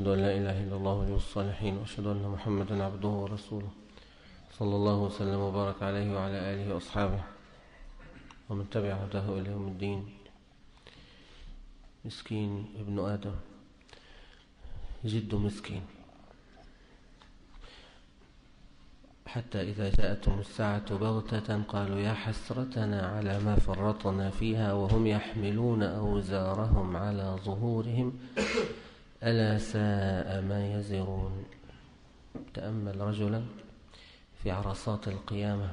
أشهد أن لا إله إلا الله ولي الصالحين وأشهد أن محمدا عبده ورسوله. صلى الله وسلم وبارك عليه وعلى آله وأصحابه ومن تبع هداه إلى يوم الدين. مسكين ابن آدم. جد مسكين. حتى إذا جاءتهم الساعة بغتة قالوا يا حسرتنا على ما فرطنا فيها وهم يحملون أوزارهم على ظهورهم. ألا ساء ما يزرون. تأمل رجلا في عرصات القيامة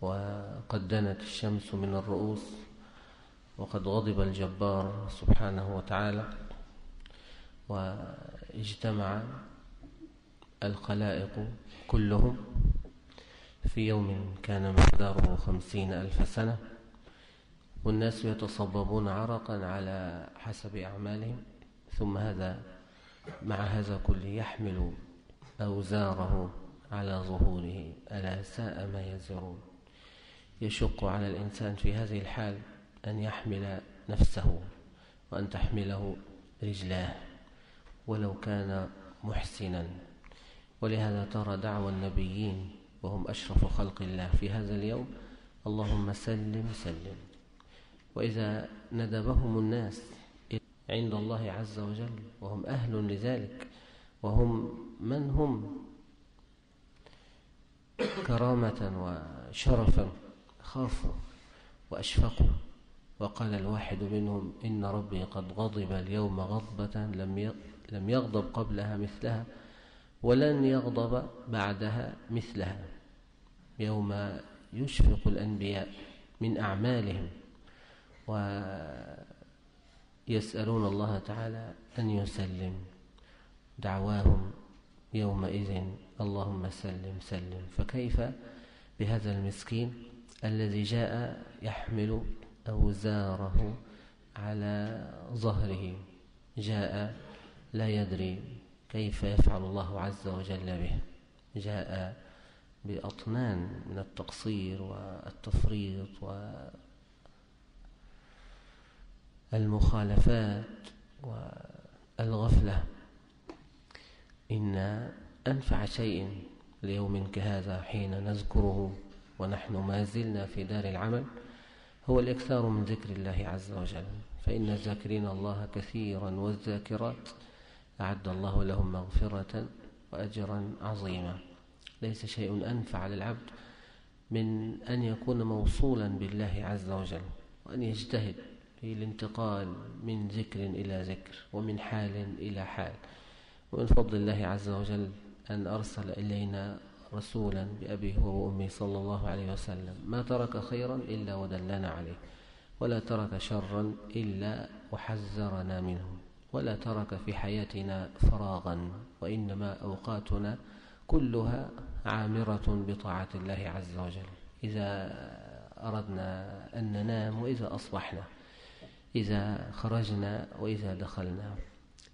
وقد دنت الشمس من الرؤوس وقد غضب الجبار سبحانه وتعالى واجتمع الخلائق كلهم في يوم كان مقداره خمسين ألف سنة والناس يتصببون عرقا على حسب أعمالهم. ثم هذا مع هذا كله يحمل أوزاره على ظهوره. ألا ساء ما يزرون. يشق على الإنسان في هذه الحال أن يحمل نفسه وأن تحمله رجلاه ولو كان محسنا. ولهذا ترى دعوى النبيين وهم أشرف خلق الله في هذا اليوم. اللهم سلم سلم. وإذا ندبهم الناس عند الله عز وجل وهم أهل لذلك وهم من هم؟ كرامة وشرفا خافوا وأشفقوا. وقال الواحد منهم إن ربي قد غضب اليوم غضبة لم يغضب قبلها مثلها ولن يغضب بعدها مثلها. يوم يشفق الأنبياء من أعمالهم ويسألون الله تعالى أن يسلم دعواهم يومئذ. اللهم سلم سلم. فكيف بهذا المسكين الذي جاء يحمل أوزاره على ظهره؟ جاء لا يدري كيف يفعل الله عز وجل به. جاء بأطنان من التقصير والتفريط والمخالفات والغفلة. إن أنفع شيء ليوم كهذا حين نذكره ونحن ما زلنا في دار العمل هو الإكثار من ذكر الله عز وجل. فإن الذاكرين الله كثيرا والذاكرات أعد الله لهم مغفرة وأجرا عظيما. ليس شيء أنفع للعبد من أن يكون موصولا بالله عز وجل وأن يجتهد في الانتقال من ذكر إلى ذكر ومن حال إلى حال. ومن فضل الله عز وجل أن أرسل إلينا رسولا بأبيه وأمي صلى الله عليه وسلم. ما ترك خيرا إلا ودلنا عليه ولا ترك شرا إلا وحذرنا منه ولا ترك في حياتنا فراغا وإنما أوقاتنا كلها عامرة بطاعة الله عز وجل. إذا أردنا أن ننام وإذا أصبحنا إذا خرجنا وإذا دخلنا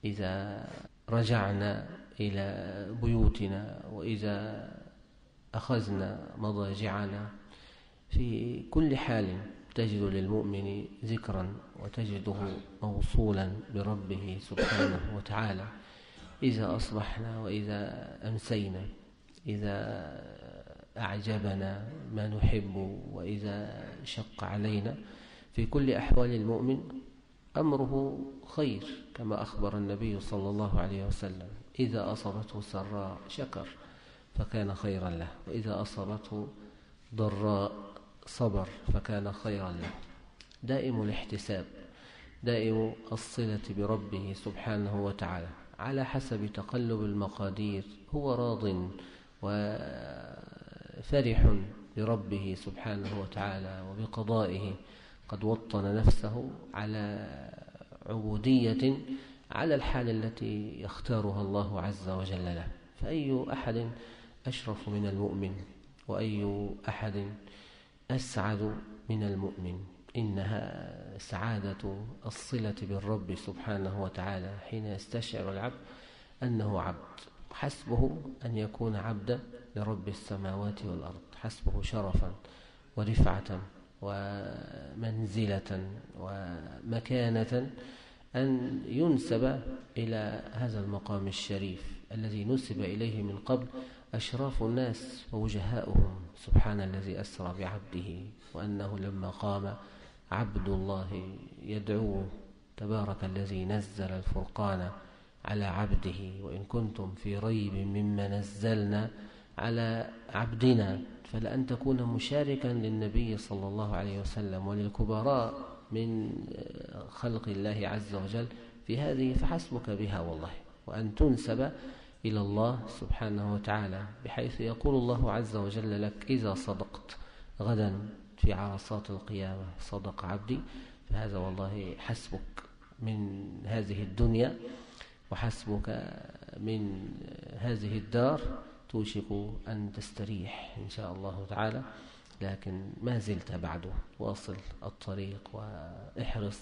إذا رجعنا إلى بيوتنا وإذا أخذنا مضاجعنا في كل حال تجد للمؤمن ذكرا وتجده موصولا بربه سبحانه وتعالى. إذا أصبحنا وإذا أمسينا إذا أعجبنا ما نحب وإذا شق علينا في كل أحوال المؤمن أمره خير كما أخبر النبي صلى الله عليه وسلم إذا أصابته سراء شكر فكان خيرا له وإذا أصابته ضراء صبر فكان خيرا له. دائم الاحتساب دائم الصلة بربه سبحانه وتعالى على حسب تقلب المقادير هو راض وفرح بربه سبحانه وتعالى وبقضائه. قد وطن نفسه على عبودية على الحال التي يختارها الله عز وجل له. فأي أحد أشرف من المؤمن وأي أحد أسعد من المؤمن؟ إنها سعادة الصلة بالرب سبحانه وتعالى حين يستشعر العبد أنه عبد. حسبه أن يكون عبدا لرب السماوات والأرض. حسبه شرفا ورفعة ومنزلة ومكانة أن ينسب إلى هذا المقام الشريف الذي نسب إليه من قبل أشراف الناس ووجهاؤهم. سبحان الذي أسرى بعبده وأنه لما قام عبد الله يدعوه. تبارك الذي نزل الفرقان على عبده. وإن كنتم في ريب مما نزلنا على عبدنا فلأن تكون مشاركا للنبي صلى الله عليه وسلم وللكبراء من خلق الله عز وجل في هذه فحسبك بها والله وأن تنسب إلى الله سبحانه وتعالى بحيث يقول الله عز وجل لك إذا صدقت غدا في عرصات القيامة صدق عبدي فهذا والله حسبك من هذه الدنيا وحسبك من هذه الدار توشك أن تستريح إن شاء الله تعالى لكن ما زلت بعده واصل الطريق وإحرص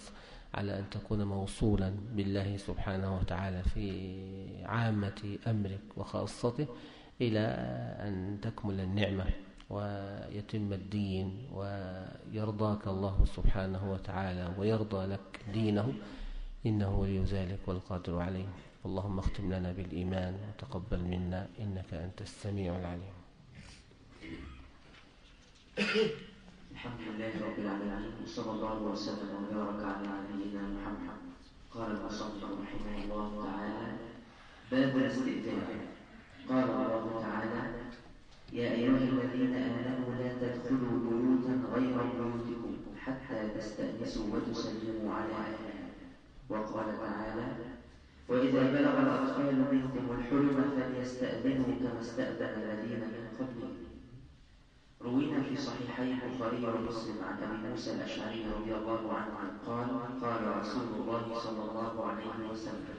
على أن تكون موصولا بالله سبحانه وتعالى في عامة أمرك وخاصته إلى أن تكمل النعمة ويتم الدين ويرضاك الله سبحانه وتعالى ويرضى لك دينه إنه ولي ذلك والقادر عليه. اللهم اختم لنا بالإيمان وتقبل منا إنك أنت السميع العليم. الحمد لله رب العالمين وصلى الله وسلم وبارك على نبينا محمد. قال المصنف رحمه الله تعالى باب الاستئذان قال الله تعالى يا أيها الذين آمنوا لا تدخلوا بيوتا غير بيوتكم حتى تستأنسوا وتسلموا على أهلها وقال تعالى وإذا بلغ الأطفال منكم الحلم فليستأذنوا كما استأذن الذين من قبلهم. روينا في صحيحي البخاري ومسلم عن أبي موسى الأشعري رضي الله عنه قال قال رسول الله صلى الله عليه وسلم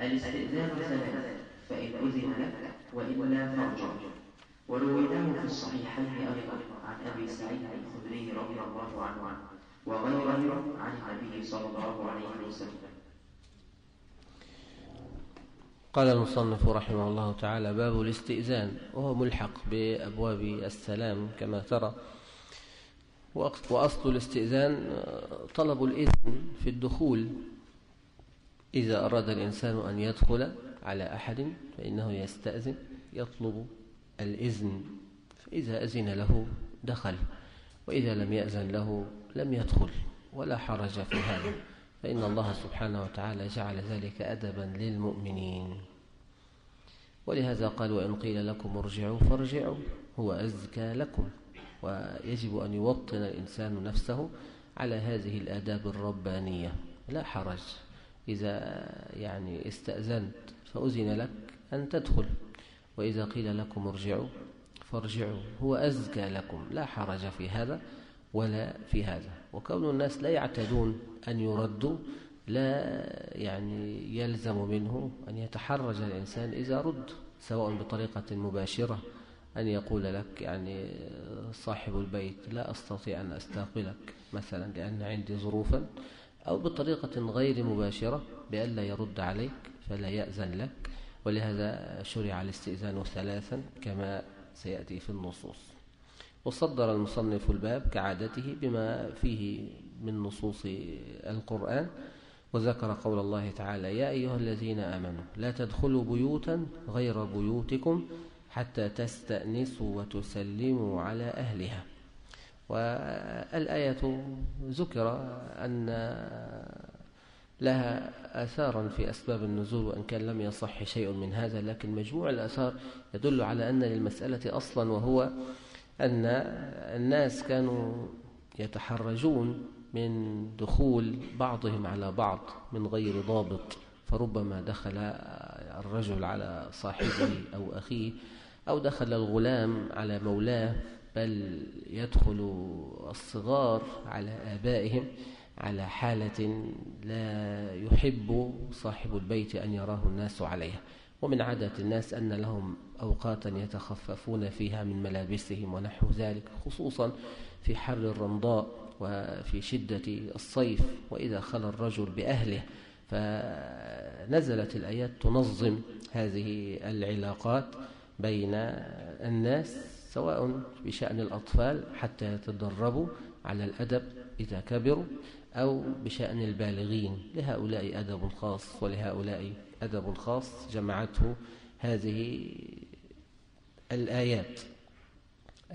الاستئذان ثلاث فإن أذن لك وإلا فارجع ورويناه في الصحيحين أيضا عن أبي سعيد الخدري رضي الله عنه وغيره عن النبي صلى الله عليه وسلم. قال المصنف رحمه الله تعالى باب الاستئذان وهو ملحق بأبواب السلام كما ترى. وأصل الاستئذان طلب الإذن في الدخول. إذا أراد الإنسان أن يدخل على أحد فإنه يستأذن يطلب الإذن. فإذا أذن له دخل. وإذا لم يأذن له لم يدخل. ولا حرج في هذا. فإن الله سبحانه وتعالى جعل ذلك أدبا للمؤمنين. ولهذا قال وإن قيل لكم ارجعوا فارجعوا هو أزكى لكم ويجب أن يوطن الإنسان نفسه على هذه الآداب الربانية. لا حرج إذا يعني استأذنت فأذن لك أن تدخل وإذا قيل لكم ارجعوا فارجعوا هو أزكى لكم. لا حرج في هذا. ولا في هذا. وكون الناس لا يعتدون أن يردوا لا يعني يلزم منه أن يتحرج الإنسان إذا رد سواء بطريقة مباشرة أن يقول لك يعني صاحب البيت لا أستطيع أن أستقبلك مثلا لأن عندي ظروفا أو بطريقة غير مباشرة بأن لا يرد عليك فلا يأذن لك. ولهذا شرع الاستئذان ثلاثا كما سيأتي في النصوص. وصدر المصنف الباب كعادته بما فيه من نصوص القرآن وذكر قول الله تعالى يا أيها الذين آمنوا لا تدخلوا بيوتا غير بيوتكم حتى تستأنسوا وتسلموا على أهلها. والآية ذكر أن لها آثارا في أسباب النزول وإن كان لم يصح شيء من هذا لكن مجموع الآثار يدل على أن للمسألة أصلا وهو أن الناس كانوا يتحرجون من دخول بعضهم على بعض من غير ضابط فربما دخل الرجل على صاحبه أو أخيه أو دخل الغلام على مولاه بل يدخل الصغار على آبائهم على حالة لا يحب صاحب البيت أن يراه الناس عليها. ومن عادة الناس أن لهم أوقاتا يتخففون فيها من ملابسهم ونحو ذلك خصوصا في حر الرمضاء وفي شدة الصيف وإذا خلى الرجل بأهله فنزلت الآيات تنظم هذه العلاقات بين الناس سواء بشأن الأطفال حتى يتدربوا على الأدب إذا كبروا أو بشأن البالغين لهؤلاء أدب خاص ولهؤلاء أدب خاص جمعته هذه الآيات.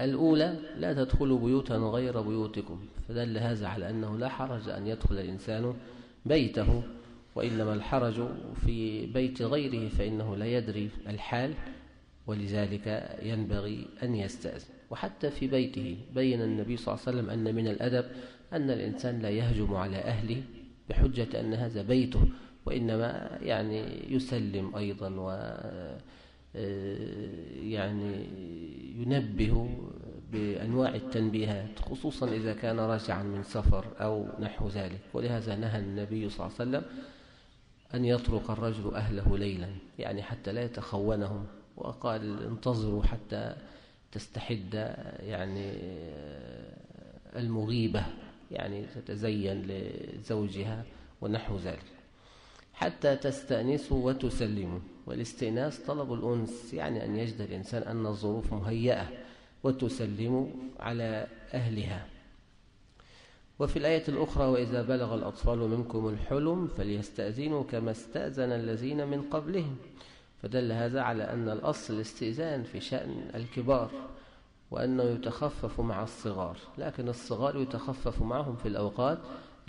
الأولى لا تدخلوا بيوتا غير بيوتكم. فدل هذا على أنه لا حرج أن يدخل الإنسان بيته وإنما الحرج في بيت غيره فإنه لا يدري الحال ولذلك ينبغي أن يستأذن. وحتى في بيته بين النبي صلى الله عليه وسلم أن من الأدب أن الإنسان لا يهجم على أهله بحجة أن هذا بيته وإنما يعني يسلم أيضا و يعني ينبه بأنواع التنبيهات خصوصا إذا كان راجعا من سفر أو نحو ذلك. ولهذا نهى النبي صلى الله عليه وسلم أن يطرق الرجل أهله ليلا يعني حتى لا يتخونهم وقال انتظروا حتى تستحد يعني المغيبة يعني تتزين لزوجها ونحو ذلك. حتى تستأنسوا وتسلموا. والاستئناس طلب الأنس يعني أن يجد الإنسان أن الظروف مهيئة وتسلموا على أهلها. وفي الآية الأخرى وإذا بلغ الأطفال منكم الحلم فليستأذنوا كما استأذن الذين من قبلهم. فدل هذا على أن الأصل الاستئذان في شأن الكبار وأنه يتخفف مع الصغار. لكن الصغار يتخفف معهم في الأوقات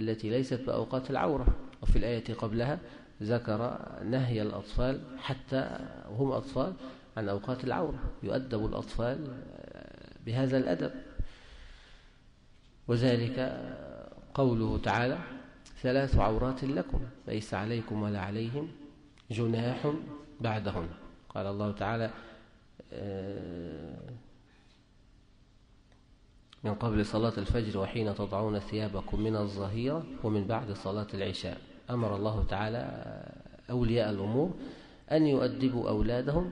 التي ليست بأوقات العورة. وفي الآية قبلها ذكر نهي الأطفال حتى وهم أطفال عن أوقات العورة يؤدب الأطفال بهذا الأدب. وذلك قوله تعالى ثلاث عورات لكم ليس عليكم ولا عليهم جناح بعدهن. قال الله تعالى من قبل صلاة الفجر وحين تضعون ثيابكم من الظهيرة ومن بعد صلاة العشاء. أمر الله تعالى أولياء الأمور أن يؤدبوا أولادهم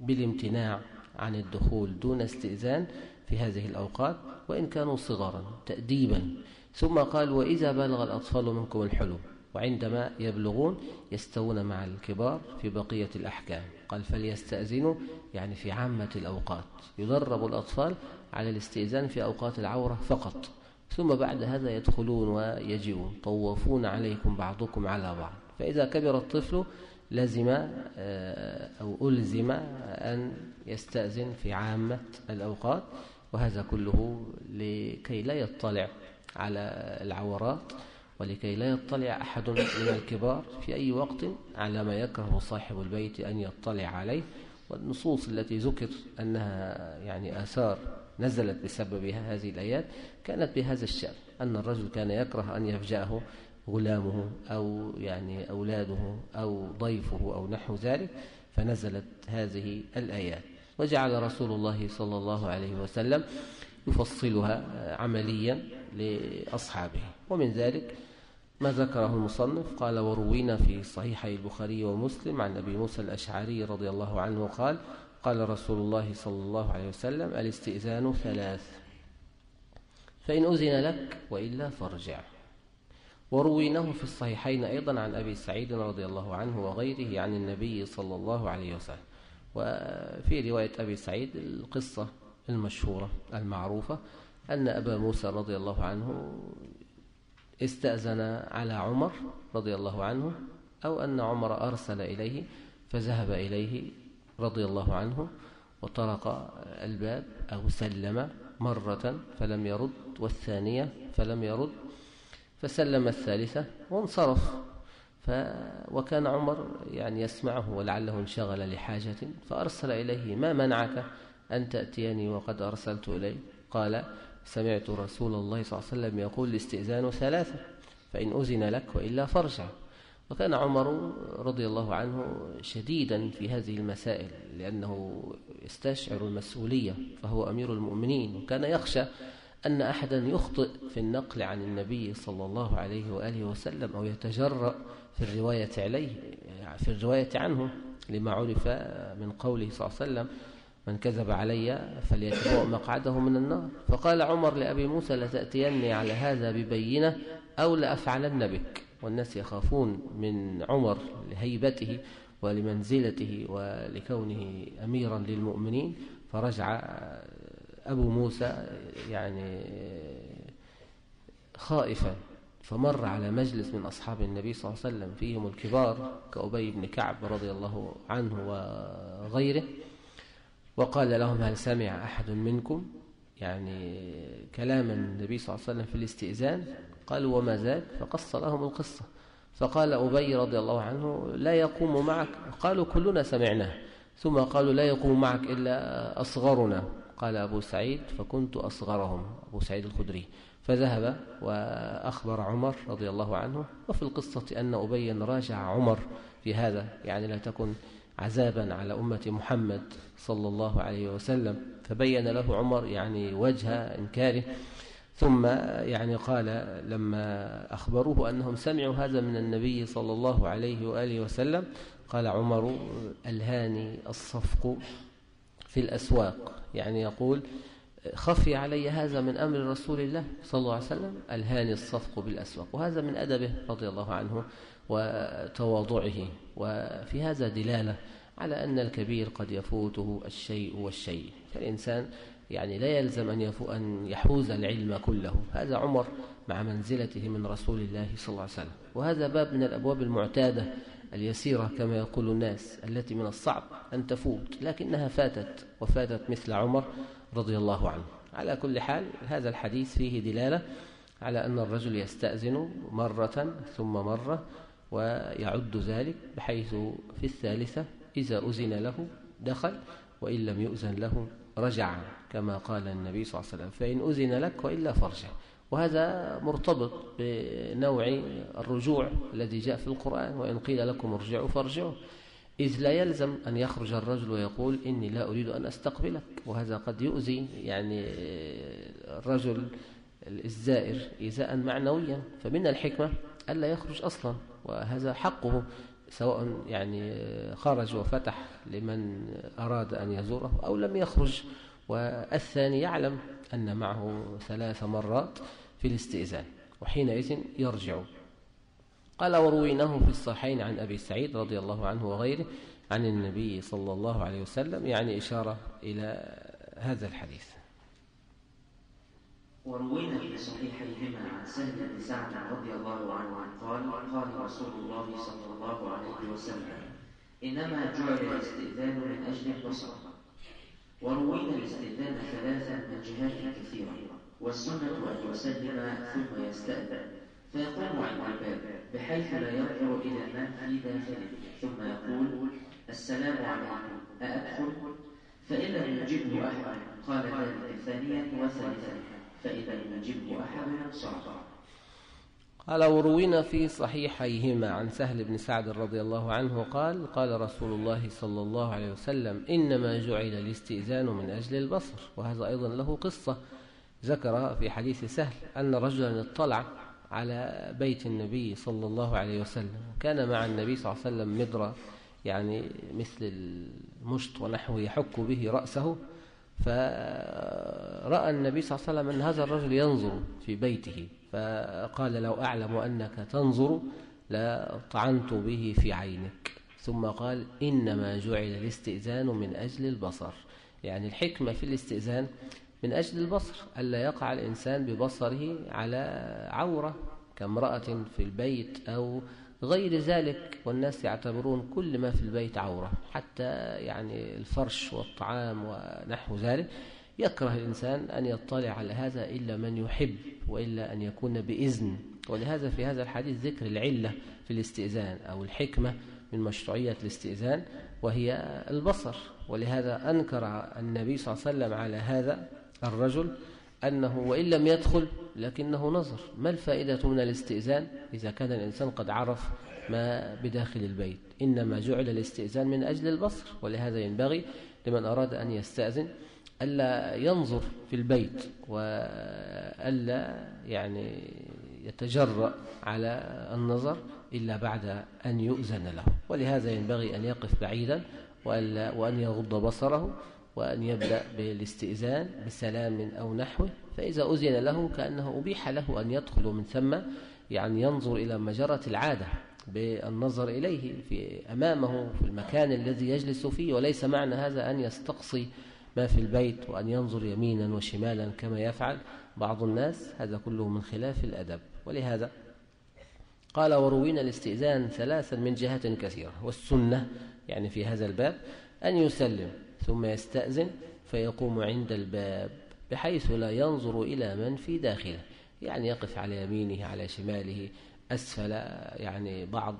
بالامتناع عن الدخول دون استئذان في هذه الأوقات وإن كانوا صغارا تأديبا. ثم قال وإذا بلغ الأطفال منكم الحلم وعندما يبلغون يستوون مع الكبار في بقية الأحكام. قال فليستأذنوا يعني في عامة الأوقات. يدرب الأطفال على الاستئذان في أوقات العورة فقط. ثم بعد هذا يدخلون ويجيئون طوفون عليكم بعضكم على بعض. فإذا كبر الطفل لزم آه، أو ألزم أن يستأذن في عامة الأوقات وهذا كله لكي لا يطلع على العورات ولكي لا يطلع أحد من الكبار في أي وقت على ما يكره صاحب البيت أن يطلع عليه. والنصوص التي ذكر أنها يعني آثار نزلت بسببها هذه الآيات كانت بهذا الشأن أن الرجل كان يكره أن يفجأه غلامه أو يعني أولاده أو ضيفه أو نحو ذلك فنزلت هذه الآيات. وجعل رسول الله صلى الله عليه وسلم يفصلها عمليا لأصحابه. ومن ذلك ما ذكره المصنف قال وروينا في صحيحي البخاري ومسلم عن أبي موسى الأشعري رضي الله عنه قال قال رسول الله صلى الله عليه وسلم الاستئذان ثلاث. فإن أذن لك وإلا فارجع. ورويناه في الصحيحين أيضا عن أبي سعيد رضي الله عنه وغيره عن النبي صلى الله عليه وسلم. وفي رواية أبي سعيد القصة المشهورة المعروفة أن أبا موسى رضي الله عنه استأذن على عمر رضي الله عنه أو أن عمر أرسل إليه فذهب إليه رضي الله عنه وطرق الباب أو سلم مرة فلم يرد والثانية فلم يرد فسلم الثالثة وانصرف. ف وكان عمر يعني يسمعه ولعله انشغل لحاجة فأرسل إليه ما منعك أن تأتيني وقد أرسلت إليه قال سمعت رسول الله صلى الله عليه وسلم يقول الاستئذان ثلاثة فإن أذن لك وإلا فارجع. وكان عمر رضي الله عنه شديدا في هذه المسائل لأنه يستشعر المسؤولية فهو أمير المؤمنين وكان يخشى أن أحدا يخطئ في النقل عن النبي صلى الله عليه وآله وسلم أو يتجرأ في الرواية عليه في الرواية عنه لما عرف من قوله صلى الله عليه وسلم من كذب علي فليتبوأ مقعده من النار. فقال عمر لأبي موسى لتأتيني على هذا ببينة أو لأفعلن بك. والناس يخافون من عمر لهيبته ولمنزلته ولكونه أميرا للمؤمنين. فرجع أبو موسى يعني خائفا فمر على مجلس من أصحاب النبي صلى الله عليه وسلم فيهم الكبار كأبي بن كعب رضي الله عنه وغيره وقال لهم هل سمع أحد منكم يعني كلام النبي صلى الله عليه وسلم في الاستئذان؟ قالوا وما ذاك فقص لهم القصة. فقال أبي رضي الله عنه لا يقوم معك. قالوا كلنا سمعناه. ثم قالوا لا يقوم معك إلا أصغرنا. قال أبو سعيد فكنت أصغرهم. أبو سعيد الخدري. فذهب وأخبر عمر رضي الله عنه. وفي القصة أن أبي راجع عمر في هذا. يعني لا تكن عذابا على أمة محمد صلى الله عليه وسلم. فبين له عمر يعني وجه إنكاره. ثم يعني قال لما أخبروه أنهم سمعوا هذا من النبي صلى الله عليه وآله وسلم قال عمر ألهاني الصفق في الأسواق. يعني يقول خفي علي هذا من أمر رسول الله صلى الله عليه وسلم ألهاني الصفق بالأسواق. وهذا من أدبه رضي الله عنه وتواضعه. وفي هذا دلالة على أن الكبير قد يفوته الشيء والشيء. فالإنسان يعني لا يلزم أن, أن يحوز العلم كله. هذا عمر مع منزلته من رسول الله صلى الله عليه وسلم. وهذا باب من الأبواب المعتادة اليسيرة كما يقول الناس التي من الصعب أن تفوت لكنها فاتت وفاتت مثل عمر رضي الله عنه. على كل حال هذا الحديث فيه دلالة على أن الرجل يستأذن مرة ثم مرة ويعد ذلك بحيث في الثالثة إذا أذن له دخل وإن لم يؤذن له رجع. كما قال النبي صلى الله عليه وسلم فإن أذن لك وإلا فرجع وهذا مرتبط بنوع الرجوع الذي جاء في القرآن وإن قيل لكم ارجعوا فارجعوا. إذ لا يلزم أن يخرج الرجل ويقول إني لا أريد أن أستقبلك. وهذا قد يؤذي يعني الرجل الزائر إيذاء معنويا. فمن الحكمة ألا يخرج أصلا وهذا حقه سواء يعني خرج وفتح لمن أراد أن يزوره أو لم يخرج. والثاني يعلم أن معه ثلاث مرات في الاستئذان وحينئذ يرجع. قال ورويناه في الصحيحين عن أبي سعيد رضي الله عنه وغيره عن النبي صلى الله عليه وسلم يعني إشارة إلى هذا الحديث. وروينا في صحيحيهما عن سهل بن سعد رضي الله عنه قال قال رسول الله صلى الله عليه وسلم إنما جعل الاستئذان من أجل البصر. وروينا الاستئذان ثلاثا من جهات كثيرة والسنة أن يسلم ثم يستأذن. فيقوم عند الباب بحيث لا ينظر إلى من في داخله ثم يقول السلام عليكم أأدخل فإن لم يجبه أحد قال ذلك ثانيا وثالثا فإذا لم يجبه أحد صرف قال وروينا في صحيحيهما عن سهل بن سعد رضي الله عنه قال قال رسول الله صلى الله عليه وسلم إنما جعل الاستئذان من أجل البصر وهذا أيضا له قصة ذكر في حديث سهل أن رجلا اطلع على بيت النبي صلى الله عليه وسلم كان مع النبي صلى الله عليه وسلم مدرة يعني مثل المشط ونحوه يحك به رأسه فرأى النبي صلى الله عليه وسلم أن هذا الرجل ينظر في بيته فقال لو أعلم أنك تنظر لطعنت به في عينك. ثم قال إنما جعل الاستئذان من أجل البصر. يعني الحكمة في الاستئذان من أجل البصر ألا يقع الإنسان ببصره على عورة كامرأة في البيت أو غير ذلك. والناس يعتبرون كل ما في البيت عورة حتى يعني الفرش والطعام ونحو ذلك. يكره الإنسان أن يطلع على هذا إلا من يحب وإلا أن يكون بإذن. ولهذا في هذا الحديث ذكر العلة في الاستئذان أو الحكمة من مشروعية الاستئذان وهي البصر. ولهذا أنكر النبي صلى الله عليه وسلم على هذا الرجل أنه وإن لم يدخل لكنه نظر. ما الفائدة من الاستئذان؟ إذا كان الإنسان قد عرف ما بداخل البيت. إنما جعل الاستئذان من أجل البصر. ولهذا ينبغي لمن أراد أن يستأذن ألا ينظر في البيت وألا يعني يتجرأ على النظر إلا بعد أن يؤذن له. ولهذا ينبغي أن يقف بعيدا وأن يغض بصره وأن يبدأ بالاستئذان بسلام أو نحوه. فإذا أذن له كأنه أبيح له أن يدخل من ثم يعني ينظر إلى مجرة العادة بالنظر إليه في أمامه في المكان الذي يجلس فيه. وليس معنى هذا أن يستقصي ما في البيت وأن ينظر يمينا وشمالا كما يفعل بعض الناس هذا كله من خلاف الأدب. ولهذا قال وروينا الاستئذان ثلاثا من جهات كثيرة. والسنة يعني في هذا الباب أن يسلم ثم يستأذن فيقوم عند الباب بحيث لا ينظر إلى من في داخله. يعني يقف على يمينه على شماله أسفل يعني بعض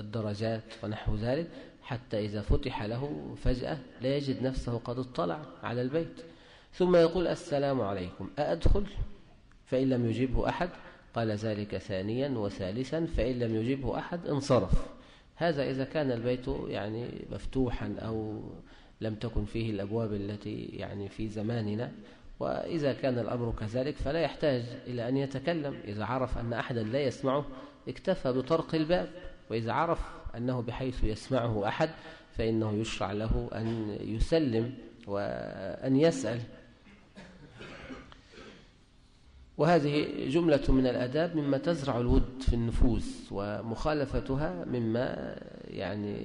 الدرجات ونحو ذلك. حتى إذا فتح له فجأة لا يجد نفسه قد اطلع على البيت. ثم يقول السلام عليكم أأدخل؟ فإن لم يجبه أحد. قال ذلك ثانيا وثالثا فإن لم يجبه أحد انصرف. هذا إذا كان البيت يعني مفتوحا أو لم تكن فيه الأبواب التي يعني في زماننا. وإذا كان الأمر كذلك فلا يحتاج إلى أن يتكلم. إذا عرف أن أحدا لا يسمعه اكتفى بطرق الباب. وإذا عرف أنه بحيث يسمعه أحد فإنه يشرع له أن يسلم وأن يسأل. وهذه جملة من الأداب مما تزرع الود في النفوس ومخالفتها مما يعني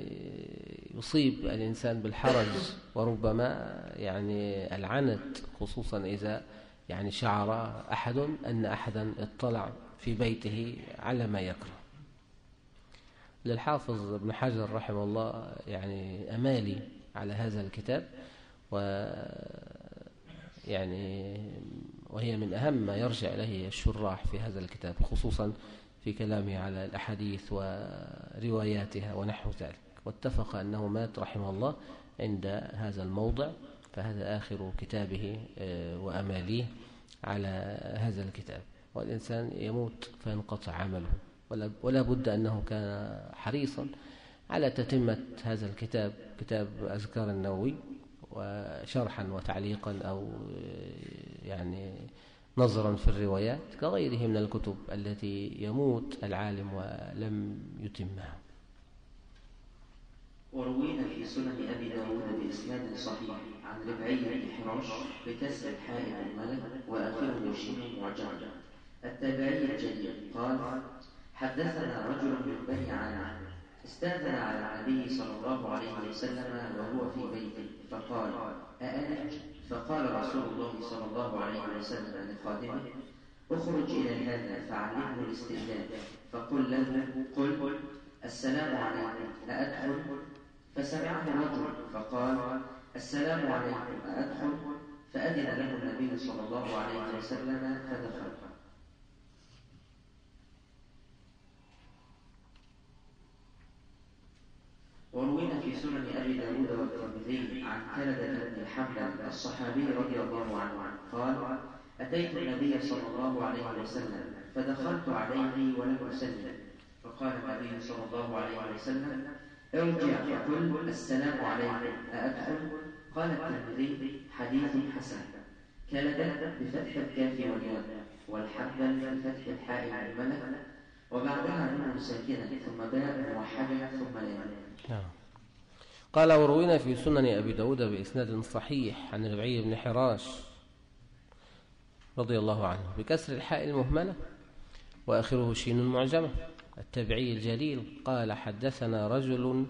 يصيب الإنسان بالحرج وربما يعني العنت خصوصا إذا يعني شعر أحد أن أحدا اطلع في بيته على ما يكره. للحافظ ابن حجر رحمه الله يعني أمالي على هذا الكتاب و يعني وهي من أهم ما يرجع إليه الشراح في هذا الكتاب خصوصا في كلامه على الأحاديث ورواياتها ونحو ذلك. واتفق أنه مات رحمه الله عند هذا الموضع فهذا آخر كتابه آه، وأماليه على هذا الكتاب. والإنسان يموت فينقطع عمله. ولا بد أنه كان حريصا على تتمة هذا الكتاب كتاب أذكار النووي وشرحا وتعليقا أو يعني نظرا في الروايات كغيره من الكتب التي يموت العالم ولم يتمها. وروينا في سنن أبي داود بإسناد صحيح عن ربعي بن حراش بكسر حائط الملك وآخره شين معجم. التابعي الجليل قال حدثنا رجل من بني عامر استأذن على النبي صلى الله عليه وسلم وهو في بيته فقال أألج فقال رسول الله صلى الله عليه وسلم لخادمه أخرج إلى هذا فعلمه الاستئذان فقل له قل السلام عليكم أأدخل؟ فسمعه رجل فقال السلام عليكم أأدخل؟ فأذن له النبي صلى الله عليه وسلم فدخل. وروينا في سنن أبي داود والترمذي عن كندة بن الحنبل الصحابي رضي الله عنه. قال أتيت النبي صلى الله عليه وسلم فدخلت عليه ولم أسلم. فقال النبي صلى الله عليه وسلم ارجع فقل السلام عليكم أأدخل؟ قال الترمذي حديث حسن. كندة بفتح الكاف والياء والحنبل بفتح الحاء والملك وبعدها نون ساكنة ثم باء موحدة ثم نعم. قال وروينا في سنن أبي داود بإسناد صحيح عن ربعي بن حراش رضي الله عنه بكسر الحاء المهملة وآخره شين معجمة. التابعي الجليل قال حدثنا رجل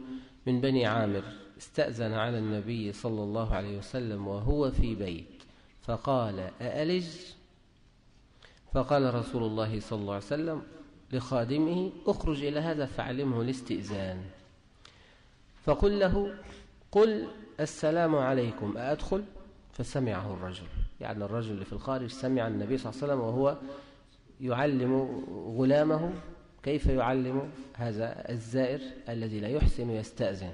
من بني عامر استأذن على النبي صلى الله عليه وسلم وهو في بيت فقال أألج؟ فقال رسول الله صلى الله عليه وسلم لخادمه اخرج إلى هذا فعلمه الاستئذان. فقل له قل السلام عليكم أأدخل؟ فسمعه الرجل. يعني الرجل اللي في الخارج سمع النبي صلى الله عليه وسلم وهو يعلم غلامه. كيف يعلم هذا الزائر الذي لا يحسن يستأذن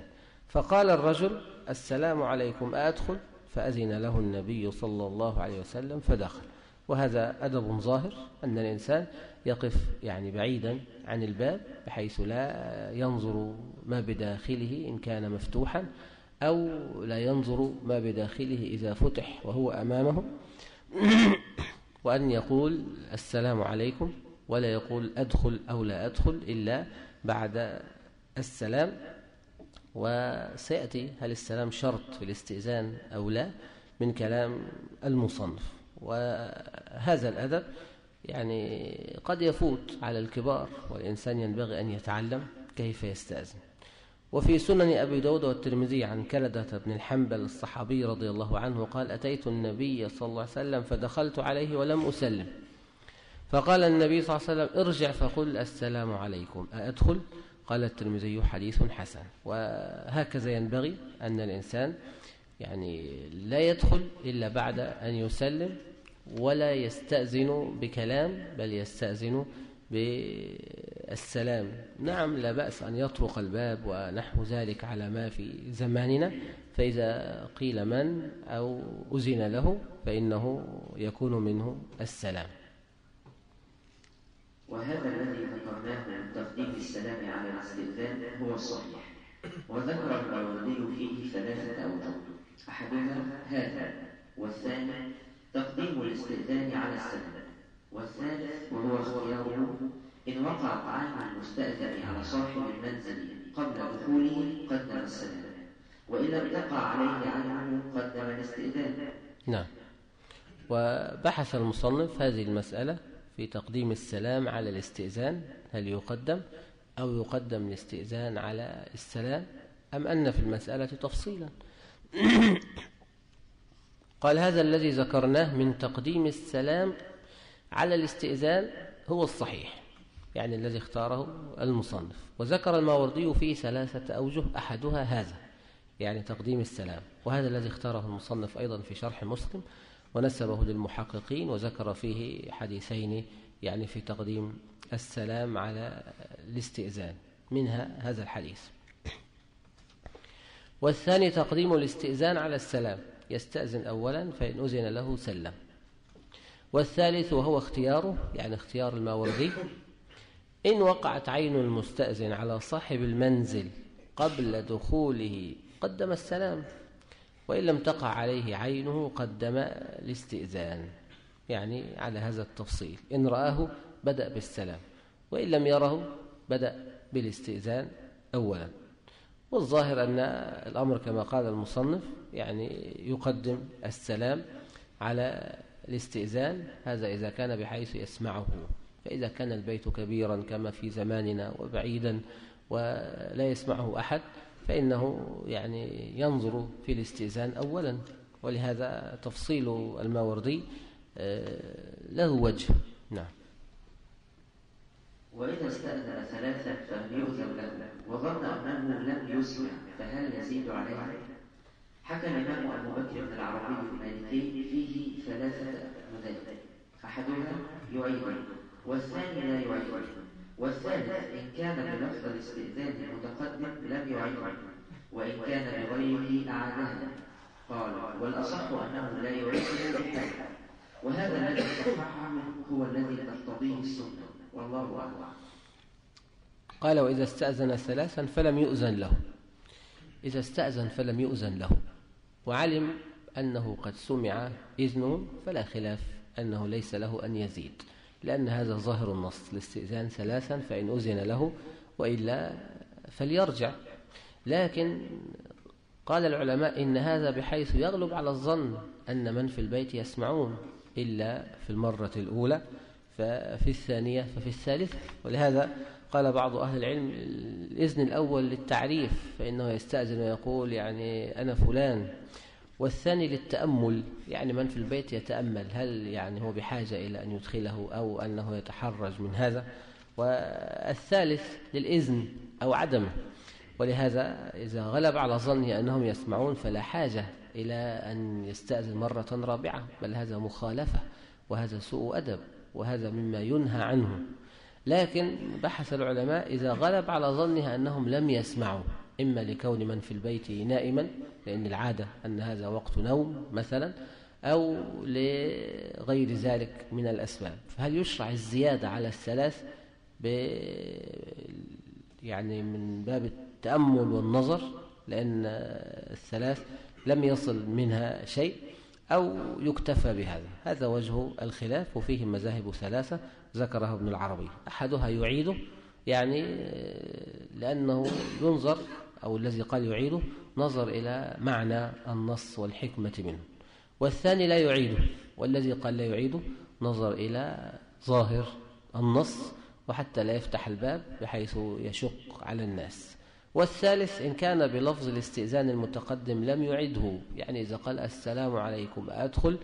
فقال الرجل السلام عليكم أدخل فأذن له النبي صلى الله عليه وسلم فدخل. وهذا أدب ظاهر أن الإنسان يقف يعني بعيدا عن الباب بحيث لا ينظر ما بداخله إن كان مفتوحا أو لا ينظر ما بداخله إذا فتح وهو أمامه. وأن يقول السلام عليكم ولا يقول أدخل أو لا أدخل إلا بعد السلام. وسيأتي هل السلام شرط في الاستئذان أو لا من كلام المصنف. وهذا الأدب يعني قد يفوت على الكبار والإنسان ينبغي أن يتعلم كيف يستأذن. وفي سنن أبي داود والترمذي عن كلدة بن الحنبل الصحابي رضي الله عنه قال أتيت النبي صلى الله عليه وسلم فدخلت عليه ولم أسلم. فقال النبي صلى الله عليه وسلم ارجع فقل السلام عليكم. أأدخل؟ قال الترمذي حديث حسن. وهكذا ينبغي أن الإنسان يعني لا يدخل إلا بعد أن يسلم ولا يستأذن بكلام بل يستأذن بالسلام. نعم لا بأس أن يطرق الباب ونحو ذلك على ما في زماننا. فإذا قيل من أو أذن له فإنه يكون منه السلام. وهذا الذي ذكرناه من تقديم السلام على الاستئذان هو الصحيح. وذكر الماوردي فيه ثلاثة أوجه. أحدها هذا والثاني تقديم الاستئذان على السلام والثالث وهو اختياره إن وقعت عين المستأذن على صاحب المنزل قبل دخوله قدم السلام وإن لم تقع عليه عينه قدم الاستئذان. نعم. وبحث المصنف هذه المسألة في تقديم السلام على الاستئذان هل يقدم أو يقدم الاستئذان على السلام أم أن في المسألة تفصيلا؟ قال هذا الذي ذكرناه من تقديم السلام على الاستئذان هو الصحيح يعني الذي اختاره المصنف. وذكر الماوردي فيه ثلاثة أوجه أحدها هذا يعني تقديم السلام. وهذا الذي اختاره المصنف أيضا في شرح مسلم ونسبه للمحققين وذكر فيه حديثين يعني في تقديم السلام على الاستئذان منها هذا الحديث. والثاني تقديم الاستئذان على السلام. يستأذن أولا فإن أذن له سلم. والثالث وهو اختياره يعني اختيار الماوردي إن وقعت عين المستأذن على صاحب المنزل قبل دخوله قدم السلام وإن لم تقع عليه عينه قدم الاستئذان. يعني على هذا التفصيل إن رآه بدأ بالسلام وإن لم يره بدأ بالاستئذان أولا. والظاهر أن الأمر كما قال المصنف يعني يقدم السلام على الاستئذان هذا إذا كان بحيث يسمعه. فإذا كان البيت كبيرا كما في زماننا وبعيدا ولا يسمعه أحد فإنه يعني ينظر في الاستئذان أولا. ولهذا تفصيل الماوردي آه، له وجه. نعم. وإذا استأذن ثلاثا فلم يؤذن له. وظن أنه لم يسمع فهل يزيد عليه؟ حكى الإمام أبو بكر بن العربي المالكي فيه ثلاثة مذاهب أحدها يعيد والثاني لا يعيد. والثالث إن كان بلفظ الاستئذان المتقدم لم يعيد وإن كان بغيره أعادها. قال والأصح أنه لا يعيده بحال. وهذا الذي صححه هو الذي تقتضيه السنة. والله أعلم. قال وإذا استأذن ثلاثا فلم يؤذن له. إذا استأذن فلم يؤذن له. وعلم أنه قد سمع إذنه فلا خلاف أنه ليس له أن يزيد لأن هذا ظاهر النص الاستئذان ثلاثا فإن أذن له وإلا فليرجع. لكن قال العلماء إن هذا بحيث يغلب على الظن أن من في البيت يسمعون إلا في المرة الأولى ففي الثانية ففي الثالثة ولهذا قال بعض أهل العلم الإذن الأول للتعريف فإنه يستأذن ويقول يعني أنا فلان والثاني للتأمل يعني من في البيت يتأمل هل يعني هو بحاجة إلى أن يدخله أو أنه يتحرج من هذا؟ والثالث للإذن أو عدمه ولهذا إذا غلب على ظنه أنهم يسمعون فلا حاجة إلى أن يستأذن مرة رابعة بل هذا مخالفة وهذا سوء أدب وهذا مما ينهى عنه. لكن بحث العلماء إذا غلب على ظنها أنهم لم يسمعوا إما لكون من في البيت نائما لأن العادة أن هذا وقت نوم مثلا أو لغير ذلك من الأسباب. فهل يشرع الزيادة على الثلاث ب يعني من باب التأمل والنظر لأن الثلاث لم يصل منها شيء أو يكتفى بهذا؟ هذا وجه الخلاف وفيه مذاهب ثلاثة ذكرها ابن العربي. أحدها يعيده يعني لأنه ينظر أو الذي قال يعيده نظر إلى معنى النص والحكمة منه. والثاني لا يعيده والذي قال لا يعيده نظر إلى ظاهر النص وحتى لا يفتح الباب بحيث يشق على الناس. والثالث إن كان بلفظ الاستئذان المتقدم لم يعده يعني إذا قال السلام عليكم أدخل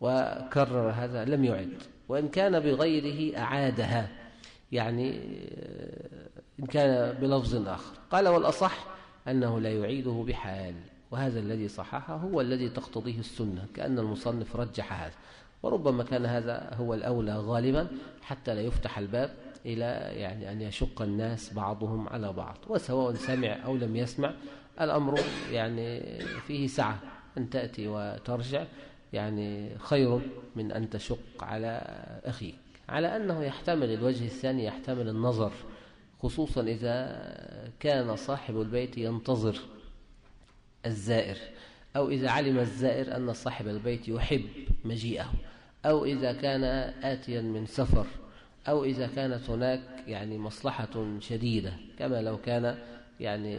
وكرر هذا لم يعد. وإن كان بغيره أعادها. يعني إن كان بلفظ آخر. قال والأصح أنه لا يعيده بحال. وهذا الذي صححه هو الذي تقتضيه السنة كأن المصنف رجح هذا. وربما كان هذا هو الأولى غالبا حتى لا يفتح الباب إلى يعني أن يشق الناس بعضهم على بعض. وسواء سمع أو لم يسمع الأمر يعني فيه سعة. أن تأتي وترجع يعني خير من أن تشق على أخيك. على أنه يحتمل الوجه الثاني يحتمل النظر خصوصا إذا كان صاحب البيت ينتظر الزائر أو إذا علم الزائر أن صاحب البيت يحب مجيئه أو إذا كان آتيا من سفر أو إذا كانت هناك يعني مصلحة شديدة كما لو كان يعني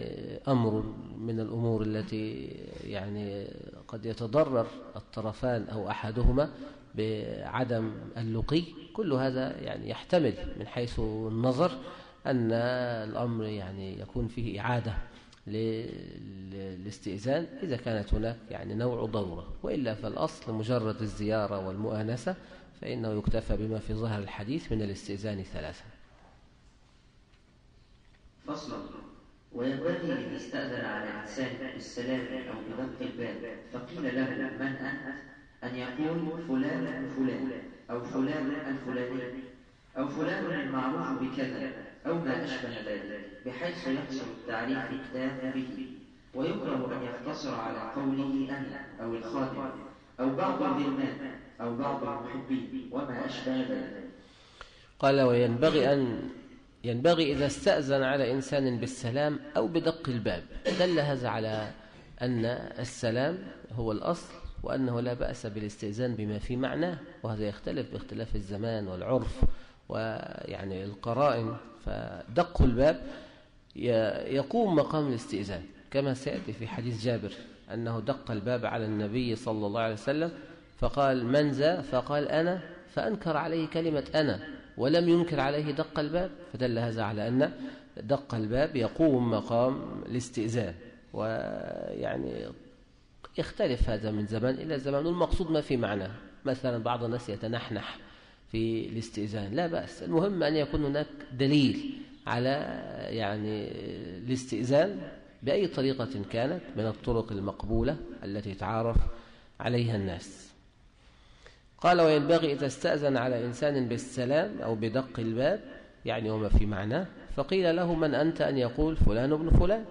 أمر من الأمور التي يعني قد يتضرر الطرفان أو أحدهما بعدم اللقي. كل هذا يعني يحتمل من حيث النظر أن الأمر يعني يكون فيه إعادة للاستئذان إذا كانت هناك يعني نوع ضرورة. وإلا فالأصل مجرد الزيارة والمؤانسة فإنه يكتفى بما في ظهر الحديث من الاستئذان ثلاثة. فصل وينبغي أن يستأذن على إنسان بالسلام أو بغلق الباب فقيل له من أنت؟ أن يقول فلان فلان أو فلان الفلاني أو فلان المعروف بكذا أو ما أشبه ذلك بحيث يحصل التعريف التام به ويكره أن يقتصر على قوله أنا أو الخادم أو بعض الغلمان أو بعض المحبين وما أشبه ذلك. قال وينبغي أن ينبغي إذا استأذن على إنسان بالسلام أو بدق الباب دل هذا على أن السلام هو الأصل وأنه لا بأس بالاستئذان بما في معناه وهذا يختلف باختلاف الزمان والعرف ويعني القرائن. فدق الباب يقوم مقام الاستئذان. كما سيأتي في حديث جابر أنه دق الباب على النبي صلى الله عليه وسلم فقال من ذا؟ فقال أنا. فأنكر عليه كلمة أنا. ولم ينكر عليه دق الباب فدل هذا على أن دق الباب يقوم مقام الاستئذان. ويعني يختلف هذا من زمان إلى زمان والمقصود ما في معناه مثلا بعض الناس يتنحنح في الاستئذان لا بأس. المهم أن يكون هناك دليل على يعني الاستئذان بأي طريقة كانت من الطرق المقبولة التي تعارف عليها الناس. قال وينبغي إذا استأذن على إنسان بالسلام أو بدق الباب يعني وما في معناه فقيل له من أنت أن يقول فلان ابن فلان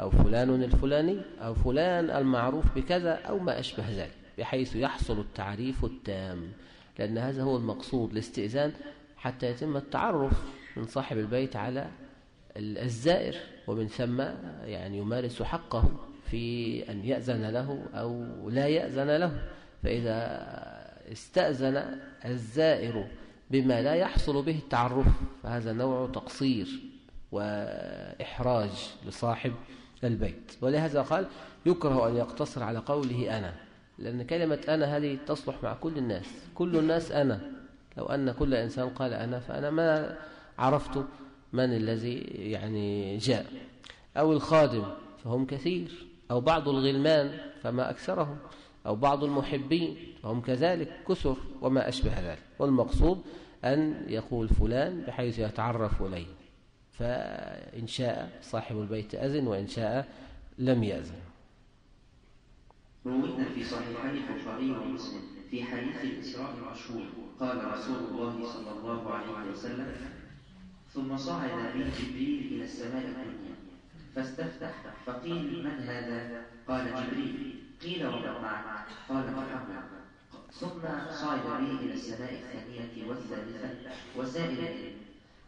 أو فلان الفلاني أو فلان المعروف بكذا أو ما أشبه ذلك بحيث يحصل التعريف التام لأن هذا هو المقصود الاستئذان حتى يتم التعرف من صاحب البيت على الزائر ومن ثم يعني يمارس حقه في أن يأذن له أو لا يأذن له فإذا استأذن الزائر بما لا يحصل به التعرف فهذا نوع تقصير وإحراج لصاحب البيت. ولهذا قال يكره أن يقتصر على قوله أنا لأن كلمة أنا هذه تصلح مع كل الناس. كل الناس أنا. لو أن كل إنسان قال أنا فأنا ما عرفت من الذي يعني جاء. أو الخادم فهم كثير. أو بعض الغلمان فما أكثرهم. أو بعض المحبين فهم كذلك كثر وما أشبه ذلك. والمقصود أن يقول فلان بحيث يتعرف إليه فإن شاء صاحب البيت أذن وإن شاء لم يأذن. روينا في صحيحي البخاري ومسلم في حديث الإسراء المشهور قال رسول الله صلى الله عليه وسلم ثم صعد به جبريل إلى السماء الدنيا فاستفتح فقيل من هذا؟ قال جبريل. قيل معك؟ قال محمد ثم صعد به إلى السماء الثانية والثالثة وسائر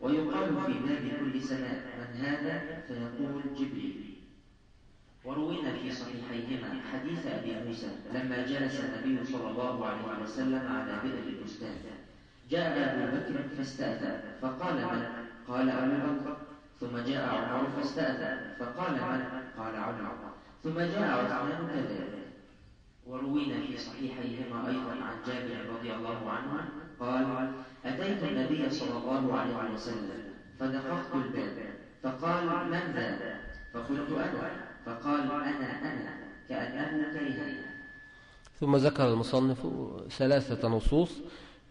ويقال في باب كل سماء من هذا فيقول جبريل وروينا في صحيحيهما حديث أبي موسى لما جلس النبي صلى الله عليه وسلم على بئر البستان جاء أبو بكر فاستأذن فقال من؟ قال أبو بكر ثم جاء عمر فاستأذن فقال من؟ قال عمر ثم جاء عثمان كذلك وروينا في صحيحيهما أيضا عن جابر رضي الله عنه قال أتيت النبي صلى الله عليه وسلم فدققت الباب فقال من ذا فقلت أنا فقال أنا أنا كأنه كرهني ثم ذكر المصنف ثلاثة نصوص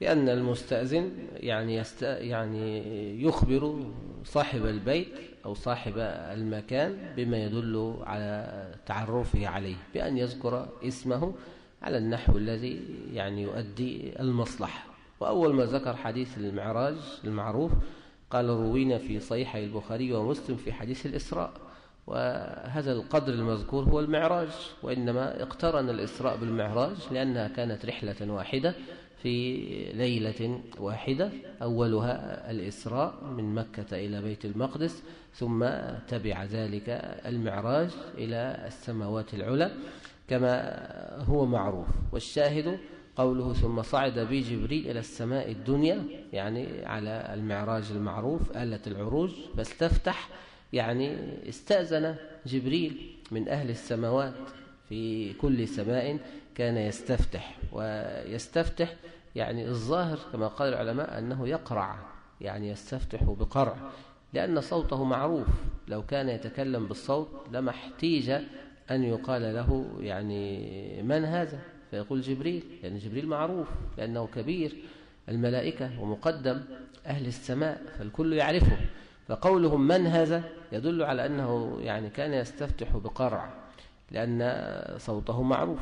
بأن المستأذن يعني. يعني يخبر صاحب البيت أو صاحب المكان بما يدل على تعرفه عليه بأن يذكر اسمه على النحو الذي يعني يؤدي المصلحة. وأول ما ذكر حديث المعراج المعروف قال روينا في صحيح البخاري ومسلم في حديث الإسراء وهذا القدر المذكور هو المعراج وإنما اقترن الإسراء بالمعراج لأنها كانت رحلة واحدة في ليلة واحدة أولها الإسراء من مكة إلى بيت المقدس ثم تبع ذلك المعراج إلى السماوات العلى كما هو معروف. والشاهد قوله ثم صعد بي جبريل إلى السماء الدنيا يعني على المعراج المعروف آلة العروج فاستفتح يعني استأذن جبريل من أهل السماوات في كل سماء كان يستفتح ويستفتح يعني الظاهر كما قال العلماء أنه يقرع يعني يستفتح بقرع لأن صوته معروف لو كان يتكلم بالصوت لما احتيج أن يقال له يعني من هذا فيقول جبريل لأن يعني جبريل معروف لأنه كبير الملائكة ومقدم أهل السماء فالكل يعرفه فقولهم من هذا يدل على أنه يعني كان يستفتح بقرع لأن صوته معروف.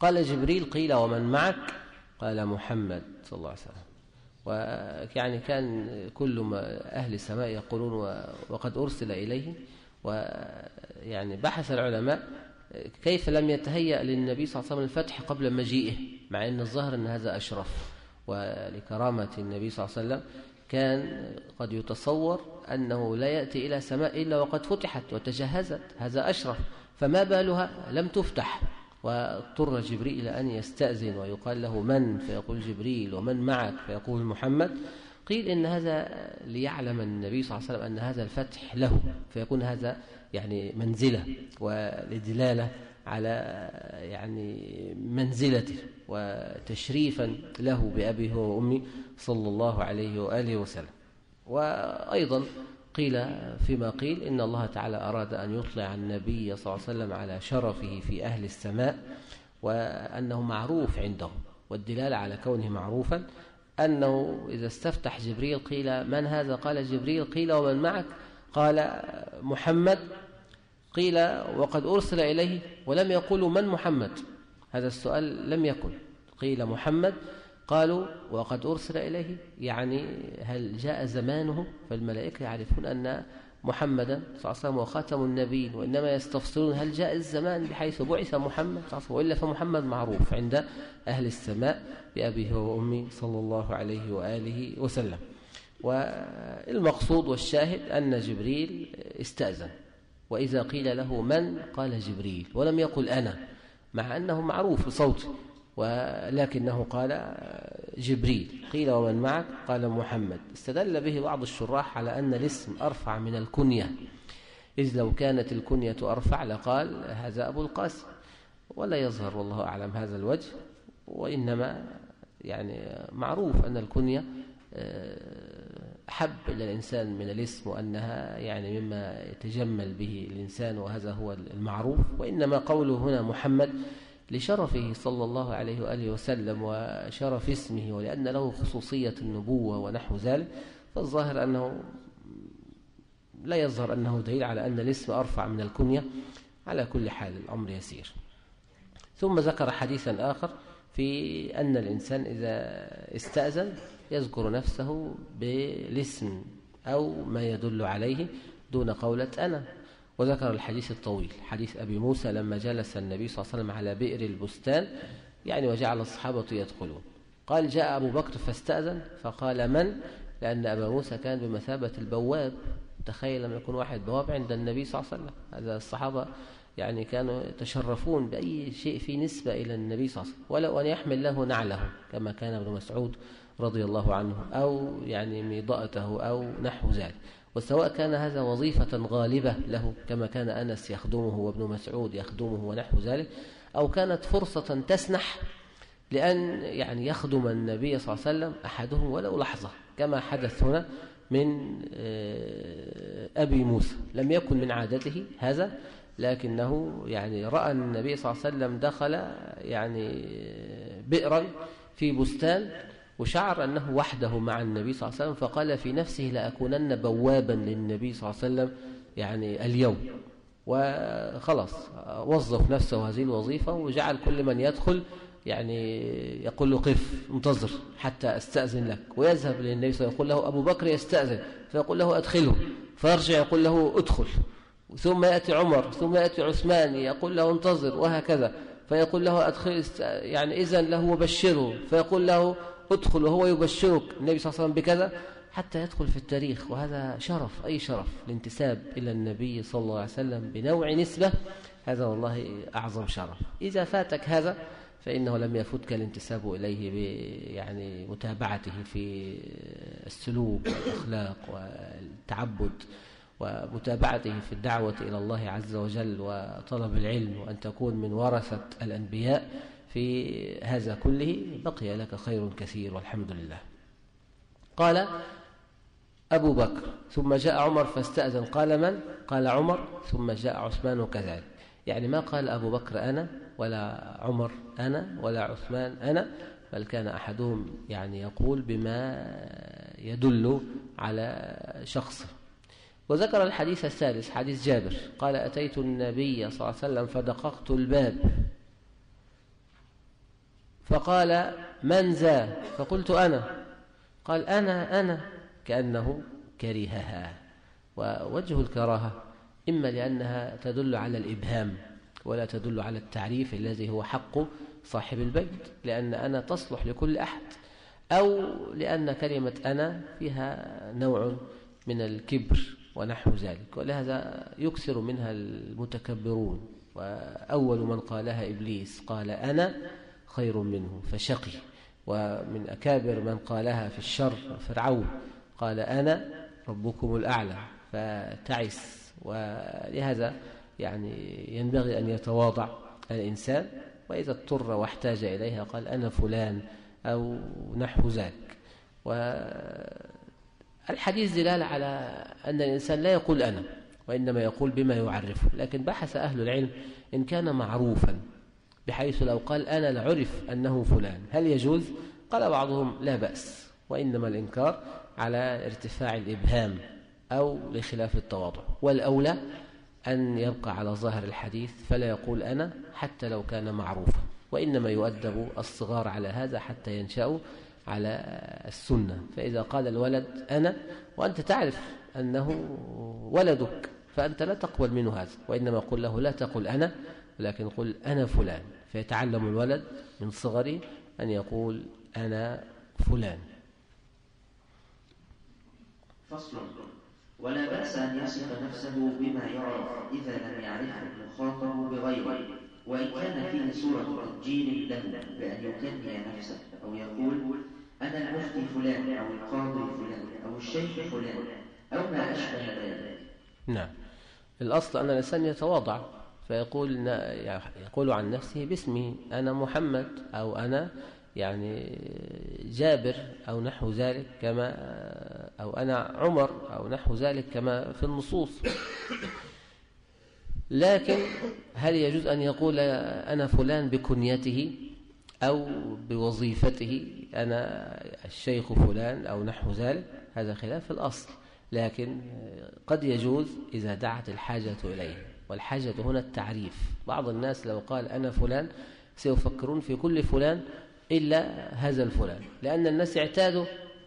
قال جبريل قيل ومن معك؟ قال محمد صلى الله عليه وسلم. ويعني كان كل ما أهل السماء يقولون وقد أرسل إليه. ويعني بحث العلماء كيف لم يتهيأ للنبي صلى الله عليه وسلم الفتح قبل مجيئه مع أن الظاهر أن هذا أشرف. ولكرامة النبي صلى الله عليه وسلم كان قد يتصور أنه لا يأتي إلى سماء إلا وقد فتحت وتجهزت. هذا أشرف. فما بالها؟ لم تفتح. واضطر جبريل إلى أن يستأذن ويقال له من؟ فيقول جبريل ومن معك؟ فيقول محمد. قيل إن هذا ليعلم النبي صلى الله عليه وسلم أن هذا الفتح له فيكون هذا يعني منزلة ولدلالة على يعني منزلته وتشريفا له بأبيه وأمي صلى الله عليه وآله وسلم. وأيضا قيل فيما قيل إن الله تعالى أراد أن يطلع النبي صلى الله عليه وسلم على شرفه في أهل السماء وأنه معروف عندهم والدلالة على كونه معروفا أنه إذا استفتح جبريل قيل من هذا؟ قال جبريل قيل ومن معك؟ قال محمد قيل وقد أرسل إليه ولم يقولوا من محمد؟ هذا السؤال لم يكن قيل محمد قالوا وقد أرسل إليه يعني هل جاء زمانه؟ فالملائكة يعرفون أن محمدا صلى الله عليه وسلم وخاتم النبيين وإنما يستفسرون هل جاء الزمان بحيث بعث محمد صلى الله عليه وسلم وإلا فمحمد معروف عند أهل السماء بأبيه وأمي صلى الله عليه وآله وسلم. والمقصود والشاهد أن جبريل استأذن وإذا قيل له من؟ قال جبريل ولم يقل أنا مع أنه معروف بصوته. ولكنه قال جبريل قيل ومن معك؟ قال محمد. استدل به بعض الشراح على أن الاسم أرفع من الكنية. إذ لو كانت الكنية أرفع لقال هذا أبو القاسم. ولا يظهر والله أعلم هذا الوجه وإنما يعني معروف أن الكنية أحب إلى الإنسان من الاسم وأنها يعني مما يتجمل به الإنسان وهذا هو المعروف. وإنما قوله هنا محمد لشرفه صلى الله عليه وآله وسلم وشرف اسمه ولأن له خصوصية النبوة ونحو ذلك فالظاهر أنه لا يظهر أنه دليل على أن الاسم أرفع من الكنية على كل حال الأمر يسير. ثم ذكر حديثا آخر في أن الإنسان إذا استأذن يذكر نفسه بالاسم أو ما يدل عليه دون قولة أنا. وذكر الحديث الطويل حديث أبي موسى لما جلس النبي صلى الله عليه وسلم على بئر البستان يعني وجعل الصحابة يدخلون. قال جاء أبو بكر فاستأذن فقال من؟ لأن أبا موسى كان بمثابة البواب. تخيل لما يكون واحد بواب عند النبي صلى الله عليه وسلم. هذا الصحابة يعني كانوا يتشرفون بأي شيء في نسبة إلى النبي صلى الله عليه وسلم. ولو أن يحمل له نعله كما كان ابن مسعود رضي الله عنه أو يعني ميضأته أو نحو ذلك. وسواء كان هذا وظيفة غالبة له كما كان أنس يخدمه وابن مسعود يخدمه ونحو ذلك أو كانت فرصة تسنح لأن يعني يخدم النبي صلى الله عليه وسلم أحدهم ولو لحظة كما حدث هنا من آه، أبي موسى. لم يكن من عادته هذا لكنه يعني رأى النبي صلى الله عليه وسلم دخل يعني بئرا في بستان وشعر أنه وحده مع النبي صلى الله عليه وسلم فقال في نفسه لأكونن بوابا للنبي صلى الله عليه وسلم يعني اليوم. وخلاص وظف نفسه هذه الوظيفة وجعل كل من يدخل يعني يقول له قف انتظر حتى أستأذن لك. ويذهب للنبي صلى الله عليه وسلم يقول له أبو بكر يستأذن فيقول له أدخله فيرجع يقول له ادخل. ثم يأتي عمر ثم يأتي عثمان يقول له انتظر وهكذا. فيقول له أدخل يعني إذن له وبشره. فيقول له ادخل وهو يبشرك النبي صلى الله عليه وسلم بكذا حتى يدخل في التاريخ. وهذا شرف أي شرف؟ الانتساب إلى النبي صلى الله عليه وسلم بنوع نسبة. هذا والله أعظم شرف. إذا فاتك هذا فإنه لم يفوتك الانتساب إليه يعني متابعته في السلوك والأخلاق والتعبد ومتابعته في الدعوة إلى الله عز وجل وطلب العلم وأن تكون من ورثة الأنبياء. في هذا كله بقي لك خير كثير والحمد لله. قال أبو بكر ثم جاء عمر فاستأذن. قال من؟ قال عمر ثم جاء عثمان كذلك. يعني ما قال أبو بكر أنا ولا عمر أنا ولا عثمان أنا بل كان أحدهم يعني يقول بما يدل على شخصه وذكر الحديث الثالث حديث جابر. قال أتيت النبي صلى الله عليه وسلم فدققت الباب. فقال من ذا؟ فقلت أنا. قال أنا أنا. كأنه كرهها ووجه الكراهة إما لأنها تدل على الإبهام ولا تدل على التعريف الذي هو حق صاحب البيت لأن أنا تصلح لكل أحد أو لأن كلمة أنا فيها نوع من الكبر ونحو ذلك ولهذا يكثر منها المتكبرون. وأول من قالها إبليس قال أنا. خير منه فشقي. ومن أكابر من قالها في الشر فرعون. قال أنا ربكم الأعلى فتعس. ولهذا يعني ينبغي أن يتواضع الإنسان وإذا اضطر واحتاج إليها قال أنا فلان أو نحو ذلك والحديث دلالة على أن الإنسان لا يقول أنا وإنما يقول بما يعرفه. لكن بحث أهل العلم إن كان معروفا. بحيث لو قال أنا لعرف أنه فلان هل يجوز؟ قال بعضهم لا بأس وإنما الإنكار على ارتفاع الإبهام أو لخلاف التواضع. والأولى أن يبقى على ظاهر الحديث فلا يقول أنا حتى لو كان معروفا وإنما يؤدب الصغار على هذا حتى ينشأوا على السنة. فإذا قال الولد أنا وأنت تعرف أنه ولدك فأنت لا تقبل منه هذا وإنما قل له لا تقل أنا ولكن قل أنا فلان. فيتعلم الولد من صغره أن يقول أنا فلان. فصل. ولا بأس أن يصف نفسه بما يعرف إذا لم يعرفه المخاطب بغيره وإن كان فيه صورة تسجيل له بأن يكني نفسه أو يقول أنا المفتي فلان أو القاضي فلان أو الشيخ فلان أو ما أشبه ذلك. نعم. الأصل أن الإنسان يتواضع فيقول يقول عن نفسه باسمه أنا محمد أو أنا يعني جابر أو نحو ذلك كما أو أنا عمر أو نحو ذلك كما في النصوص. لكن هل يجوز أن يقول أنا فلان بكنيته أو بوظيفته أنا الشيخ فلان أو نحو ذلك؟ هذا خلاف الأصل. لكن قد يجوز إذا دعت الحاجة إليه. والحاجة هنا التعريف. بعض الناس لو قال أنا فلان سيفكرون في كل فلان إلا هذا الفلان لأن الناس اعتادوا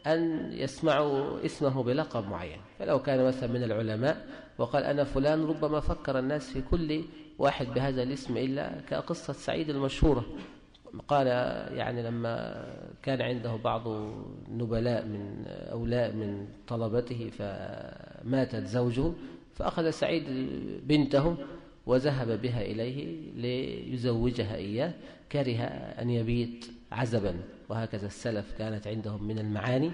أن يسمعوا اسمه بلقب معين. فلو كان مثلا من العلماء وقال أنا فلان ربما فكر الناس في كل واحد بهذا الاسم إلا كقصة سعيد المشهورة. قال يعني لما كان عنده بعض النبلاء من أولاء من طلبته فماتت زوجه فأخذ سعيد بنته وذهب بها إليه ليزوجها إياه كره أن يبيت عزبا. وهكذا السلف كانت عندهم من المعاني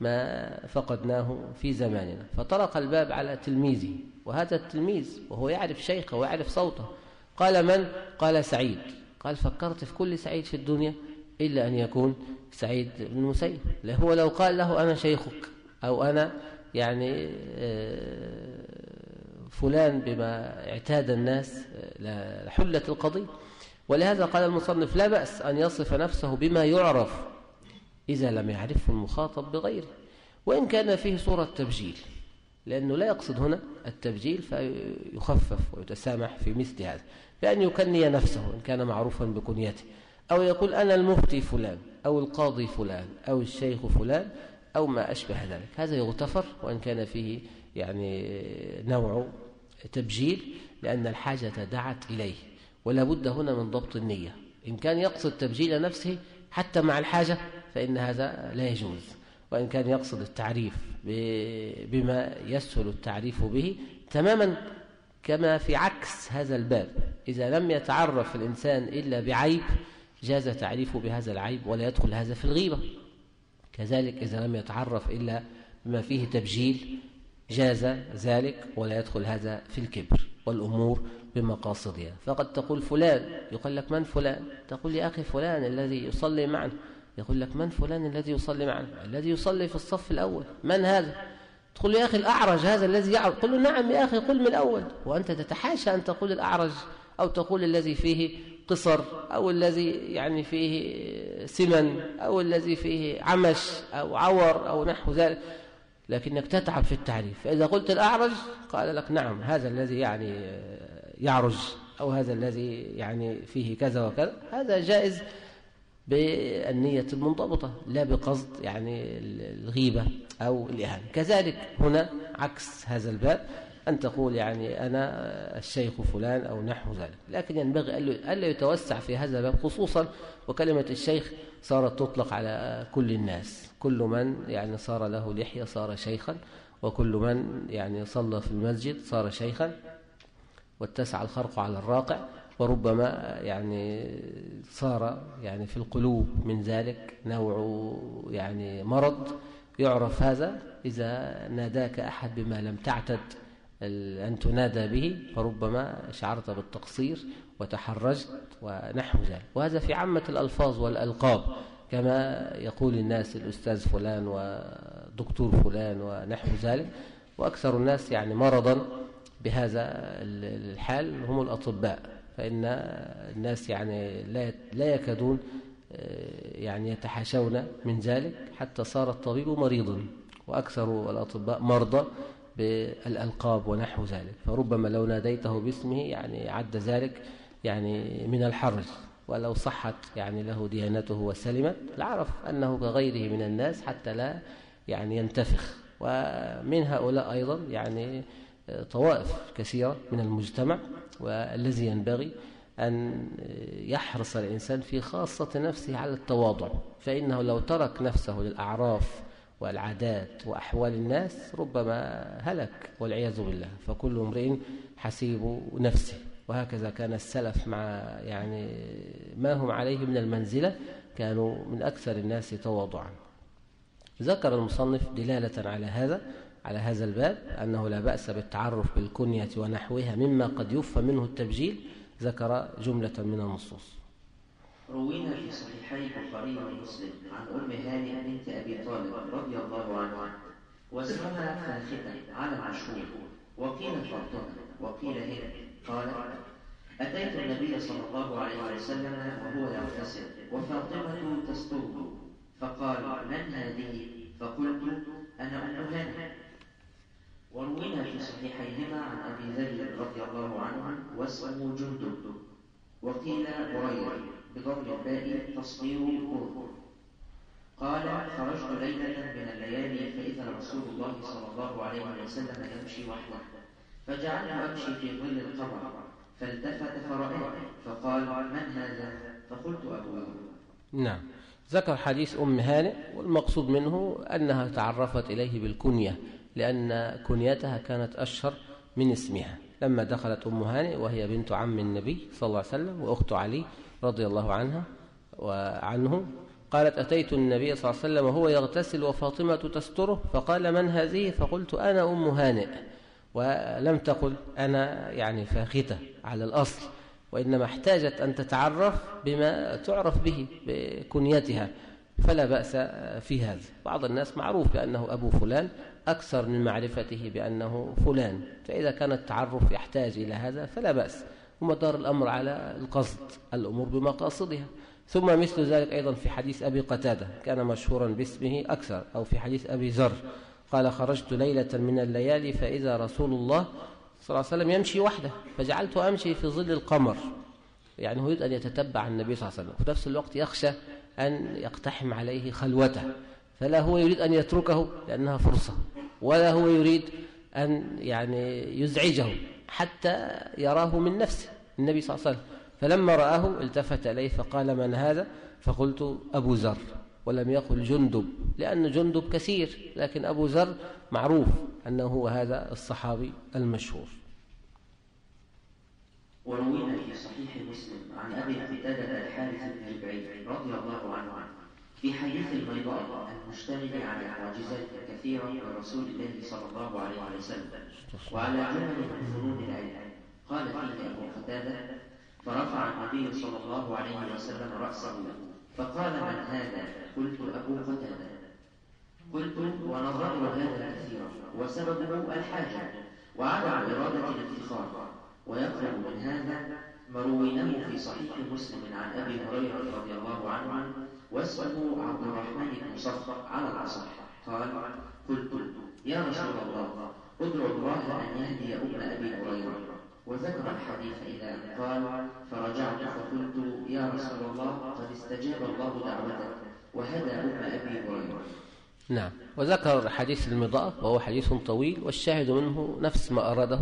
ما فقدناه في زماننا. فطرق الباب على تلميذه وهذا التلميذ وهو يعرف شيخه ويعرف صوته. قال من؟ قال سعيد. قال فكرت في كل سعيد في الدنيا إلا أن يكون سعيد بن مسيب هو لو قال له أنا شيخك أو أنا يعني آه، فلان بما اعتاد الناس آه، لحلة القضية. ولهذا قال المصنف لا بأس أن يصف نفسه بما يعرف إذا لم يعرفه المخاطب بغيره. وإن كان فيه صورة تبجيل لأنه لا يقصد هنا التبجيل فيخفف ويتسامح في مثل هذا. بأن يكني نفسه إن كان معروفا بكنيته. أو يقول أنا المفتي فلان أو القاضي فلان أو الشيخ فلان أو ما أشبه ذلك. هذا يغتفر وإن كان فيه يعني نوع تبجيل لأن الحاجة دعت إليه ولا بد هنا من ضبط النية. إن كان يقصد تبجيل نفسه حتى مع الحاجة فإن هذا لا يجوز. وإن كان يقصد التعريف بما يسهل التعريف به تماما كما في عكس هذا الباب. إذا لم يتعرف الإنسان إلا بعيب جاز تعريفه بهذا العيب ولا يدخل هذا في الغيبة. كذلك إذا لم يتعرف إلا بما فيه تبجيل جاز ذلك ولا يدخل هذا في الكبر والأمور بمقاصدها. فقد تقول فلان يقول لك من فلان؟ تقول يا أخي فلان الذي يصلي معنا. يقول لك من فلان الذي يصلي معنا؟ الذي يصلي في الصف الأول. من هذا؟ تقول يا أخي الأعرج هذا الذي يعرج. قل له نعم يا أخي قل من الأول. وأنت تتحاشى أن تقول الأعرج أو تقول الذي فيه قصر أو الذي يعني فيه سمن أو الذي فيه عمش أو عور أو نحو ذلك. لكنك تتعب في التعريف. فإذا قلت الأعرج قال لك نعم هذا الذي يعني يعرج أو هذا الذي يعني فيه كذا وكذا. هذا جائز بالنية المنضبطة لا بقصد يعني الغيبة أو الإهانة. كذلك هنا عكس هذا الباب أن تقول يعني أنا الشيخ فلان أو نحو ذلك. لكن ينبغي ألا يتوسع في هذا الباب خصوصا وكلمة الشيخ صارت تطلق على كل الناس. كل من يعني صار له لحية صار شيخا وكل من يعني صلى في المسجد صار شيخا واتسع الخرق على الراقع وربما يعني صار يعني في القلوب من ذلك نوع يعني مرض يعرف هذا إذا ناداك أحد بما لم تعتد. أن تنادى به فربما شعرت بالتقصير وتحرجت ونحو ذلك. وهذا في عامة الألفاظ والألقاب كما يقول الناس الأستاذ فلان ودكتور فلان ونحو ذلك. وأكثر الناس يعني مرضا بهذا الحال هم الأطباء. فإن الناس يعني لا يكادون آه، يعني يتحاشون من ذلك حتى صار الطبيب مريضا. وأكثر الأطباء مرضى بالألقاب ونحو ذلك. فربما لو ناديته باسمه يعني عد ذلك يعني من الحرج ولو صحت يعني له ديانته وسلمت لعرف أنه كغيره من الناس حتى لا يعني ينتفخ. ومن هؤلاء أيضا يعني طوائف كثيرة من المجتمع والذي ينبغي أن يحرص الإنسان في خاصة نفسه على التواضع. فإنه لو ترك نفسه للأعراف والعادات وأحوال الناس ربما هلك والعياذ بالله فكل امرئ حسيب نفسه. وهكذا كان السلف مع يعني ما هم عليه من المنزلة كانوا من أكثر الناس تواضعا. ذكر المصنف دلالة على هذا على هذا الباب أنه لا بأس بالتعرف بالكنية ونحوها مما قد يفهم منه التبجيل ذكر جملة من النصوص. روينا في صحيحي البخاري ومسلم عن أم هانئ بنت أبي طالب رضي الله عنها واسمها فاخته على المشهور وقيل فاطمة وقيل هند قال أتيت النبي صلى الله عليه وسلم وهو يغتسل وفاطمة تستوب فقال من هذه؟ فقلت أنا أم هانئ. وروينا في صحيحيهما عن أبي ذر رضي الله عنه واسمه جندب وقيل برير بضم الباء تصغير كور قال خرجت ليلة من الليالي فإذا رسول الله صلى الله عليه وسلم يمشي وحده. فجعلت أمشي في ظل القمر. فالتفت فرأيت فقال من هذا؟ فقلت أبو نعم. ذكر حديث أم هانئ والمقصود منه أنها تعرفت إليه بالكنية لأن كنيتها كانت أشهر من اسمها. لما دخلت أم هانئ وهي بنت عم النبي صلى الله عليه وسلم وأخت علي رضي الله عنها وعنه قالت أتيت النبي صلى الله عليه وسلم وهو يغتسل وفاطمة تستره فقال من هذه؟ فقلت أنا أم هانئ. ولم تقل أنا يعني فاختة على الأصل وإنما احتاجت أن تتعرف بما تعرف به بكنيتها فلا بأس في هذا. بعض الناس معروف بأنه أبو فلان أكثر من معرفته بأنه فلان فإذا كان التعرف يحتاج إلى هذا فلا بأس. ومدار الأمر على القصد الأمور بمقاصدها. ثم مثل ذلك أيضا في حديث أبي قتادة كان مشهورا باسمه أكثر أو في حديث أبي ذر. قال خرجت ليلة من الليالي فإذا رسول الله صلى الله عليه وسلم يمشي وحده فجعلت أمشي في ظل القمر. يعني هو يريد أن يتتبع النبي صلى الله عليه وسلم وفي نفس الوقت يخشى أن يقتحم عليه خلوته فلا هو يريد أن يتركه لأنها فرصة. ولا هو يريد أن يعني يزعجه حتى يراه من نفسه النبي صلى الله عليه وسلم. فلما رآه التفت إليه فقال من هذا؟ فقلت أبو ذر ولم يقل جندب لأن جندب كثير لكن أبو ذر معروف أنه هو هذا الصحابي المشهور. وروينا في صحيح مسلم عن أبي قتادة الحارث بن ربعي رضي الله عنه في حديث البيضاء المشتمل على معجزات كثيرة لرسول الله صلى الله عليه وسلم وعلى جمل من فنون العلم. قال فيه أبو قتادة فرفع النبي صلى الله عليه وسلم رأسه فقال من هذا؟ قلت أبو قتادة. قلت ونظرت هذا كثيرا وسببه الحاجة وعدم إرادة الافتخار ويقرب من هذا مروينه في صحيح مسلم عن أبي هريرة رضي الله عنه واسمه عبد الرحمن بن على الأصح. قال قلت يا رسول الله ادعو الله أن يهدي أم أبي هريرة. وذكر الحديث إلى أن قال فرجعت فقلت يا رسول الله قد استجاب الله دعوتك. وهدى أم أبي هريرة. نعم. وذكر حديث المضاء وهو حديث طويل والشاهد منه نفس ما أراده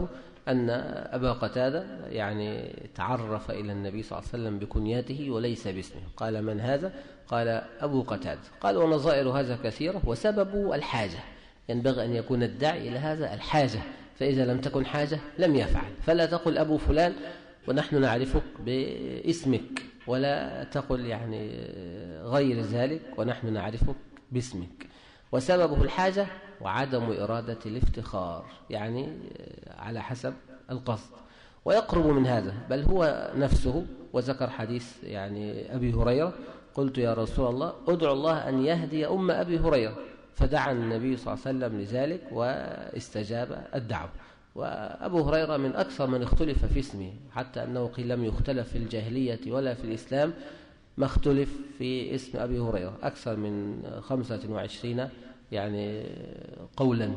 أن أبا قتادة يعني تعرف إلى النبي صلى الله عليه وسلم بكنياته وليس باسمه. قال من هذا؟ قال أبو قتادة. قال ونظائر هذا كثيرة وسبب الحاجة. ينبغي أن يكون الداعي إلى هذا الحاجة. فإذا لم تكن حاجة لم يفعل. فلا تقل أبو فلان ونحن نعرفك باسمك. ولا تقل يعني غير ذلك ونحن نعرفك باسمك. وسببه الحاجة وعدم إرادة الافتخار. يعني على حسب القصد. ويقرب من هذا. بل هو نفسه. وذكر حديث يعني أبي هريرة قلت يا رسول الله ادعو الله أن يهدي أم أبي هريرة. فدعا النبي صلى الله عليه وسلم لذلك واستجاب الدعوة. وأبو هريرة من أكثر من اختلف في اسمه حتى أنه قيل لم يختلف في الجاهلية ولا في الإسلام ما اختلف في اسم أبي هريرة. أكثر من خمسة وعشرين يعني قولا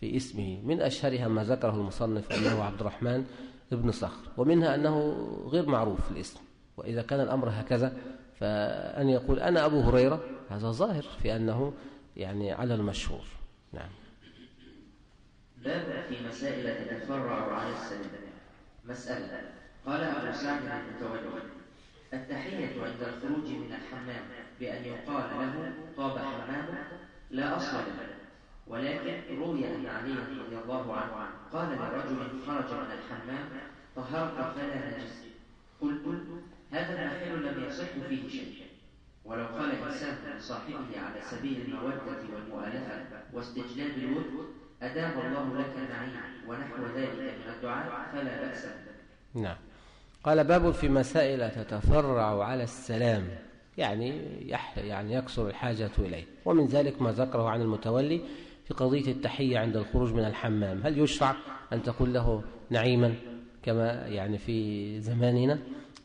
في اسمه. من أشهرها ما ذكره المصنف أنه عبد الرحمن ابن صخر ومنها أنه غير معروف الاسم. وإذا كان الأمر هكذا فأن يقول أنا أبو هريرة هذا ظاهر في أنه يعني على المشهور. نعم. باب في مسائل تتفرع على السلام مسألة. قال أبو سعد المتولي التحية عند الخروج من الحمام بأن يقال له طاب حمامك لا أصل له. ولكن روي أن علي رضي الله عنه قال لرجل خرج من الحمام طهرت فلا نجس. قلت هذا المحل لم يصح فيه شيء. ولو قال إنسان لصاحبه على سبيل المودة والمؤالفة واستجلاب الود أدام الله لك النعيم ونحو ذلك من الدعاء فلا بأس. نعم. قال باب في مسائل تتفرع على السلام يعني يعني يكثر الحاجة إليه. ومن ذلك ما ذكره عن المتولي في قضية التحية عند الخروج من الحمام. هل يشرع أن تقول له نعيما كما يعني في زماننا؟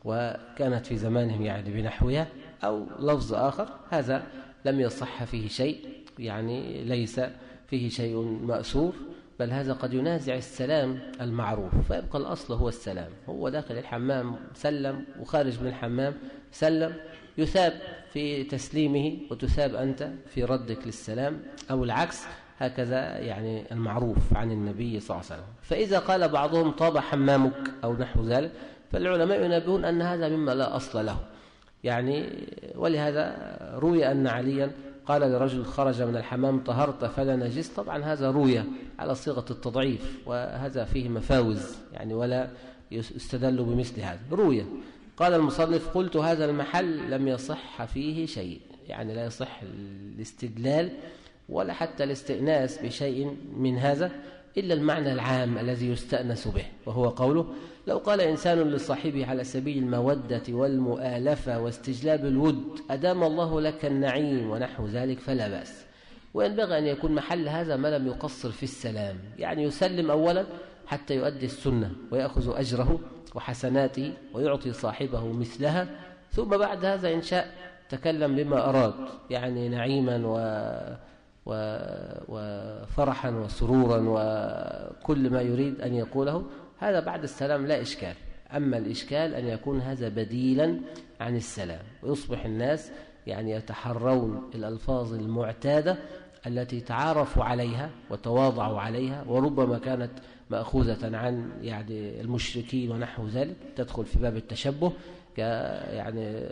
وكانت في زمانهم يعني بنحوها أو لفظ آخر هذا لم يصح فيه شيء يعني ليس فيه شيء مأسور بل هذا قد ينازع السلام المعروف فيبقى الأصل هو السلام. هو داخل الحمام سلم وخارج من الحمام سلم يثاب في تسليمه وتثاب أنت في ردك للسلام أو العكس هكذا يعني المعروف عن النبي صلى الله عليه وسلم. فإذا قال بعضهم طاب حمامك أو نحو ذلك فالعلماء ينبهون أن هذا مما لا أصل له. يعني ولهذا روي أن عليا قال لرجل خرج من الحمام طهرت فلا نجس. طبعا هذا روي على صيغة التضعيف وهذا فيه مفاوز يعني ولا يستدل بمثل هذا. روي. قال المصنف قلت هذا المحل لم يصح فيه شيء يعني لا يصح الاستدلال ولا حتى الاستئناس بشيء من هذا. إلا المعنى العام الذي يستأنس به وهو قوله لو قال إنسان لصاحبه على سبيل المودة والمؤالفة واستجلاب الود أدام الله لك النعيم ونحو ذلك فلا بأس. وينبغي أن يكون محل هذا ما لم يقصر في السلام يعني يسلم أولا حتى يؤدي السنة ويأخذ أجره وحسناته ويعطي صاحبه مثلها ثم بعد هذا إن شاء تكلم بما أراد يعني نعيما و وفرحا وسرورا وكل ما يريد أن يقوله. هذا بعد السلام لا إشكال. أما الإشكال أن يكون هذا بديلا عن السلام. ويصبح الناس يعني يتحرون الألفاظ المعتادة التي تعارفوا عليها وتواضعوا عليها وربما كانت مأخوذة عن يعني المشركين ونحو ذلك تدخل في باب التشبه يعني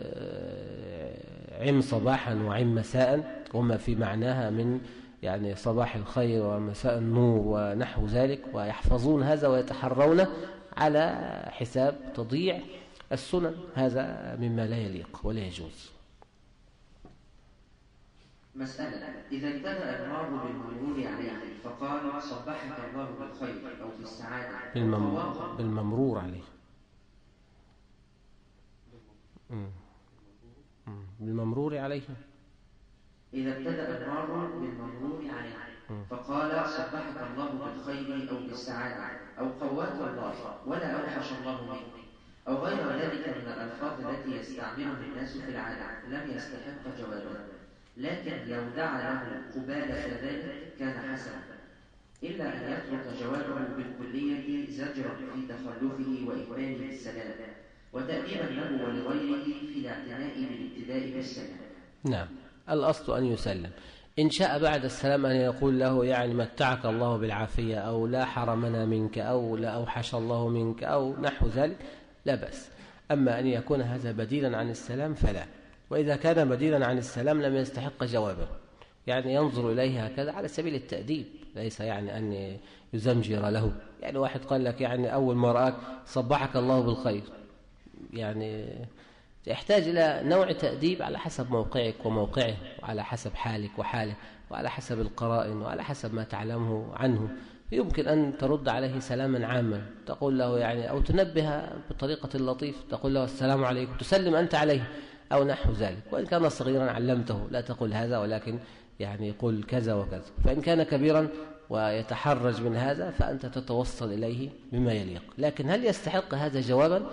عم صباحا وعم مساء وما في معناها من يعني صباح الخير ومساء النور ونحو ذلك ويحفظون هذا ويتحرون على حساب تضيع السنن. هذا مما لا يليق ولا يجوز. مسألة إذا ابتدأ المرء بالمرور عليه فقال صبحك الله بالخير أو بالسعادة بالمم... بالممرور عليه. بالممرور عليه إذا ابتدأ المرء بالممرور عليه فقال صبحك الله بالخير أو بالسعادة أو قوات الله ولا أوحش الله منك. أو غير ذلك من الألفاظ التي يستعملها الناس في العالم. لم يستحق جوابا لكن لو دعا له قبالة ذلك كان حسنا. إلا أن يترك جوابه بالكلية زجرا في تخلفه وإكماله السلام. وتأديبا له ولغيره في الاعتناء بالابتداء بالسلام. نعم. الأصل أن يسلم. إن شاء بعد السلام أن يقول له يعني متعك الله بالعافية أو لا حرمنا منك أو لا أوحش الله منك أو نحو ذلك لا بأس. أما أن يكون هذا بديلا عن السلام فلا. وإذا كان بديلا عن السلام لم يستحق جوابا يعني ينظر إليه هكذا على سبيل التأديب. ليس يعني أن يزمجر له. يعني واحد قال لك يعني أول ما رآك صبحك الله بالخير. يعني يحتاج إلى نوع تأديب على حسب موقعك وموقعه وعلى حسب حالك وحاله وعلى حسب القرائن وعلى حسب ما تعلمه عنه. يمكن أن ترد عليه سلاما عاما تقول له يعني أو تنبه بطريقة لطيفة تقول له السلام عليكم تسلم أنت عليه أو نحو ذلك. وإن كان صغيرا علمته لا تقول هذا ولكن يعني قل كذا وكذا. فإن كان كبيرا ويتحرج من هذا فأنت تتوصل إليه بما يليق. لكن هل يستحق هذا جوابا؟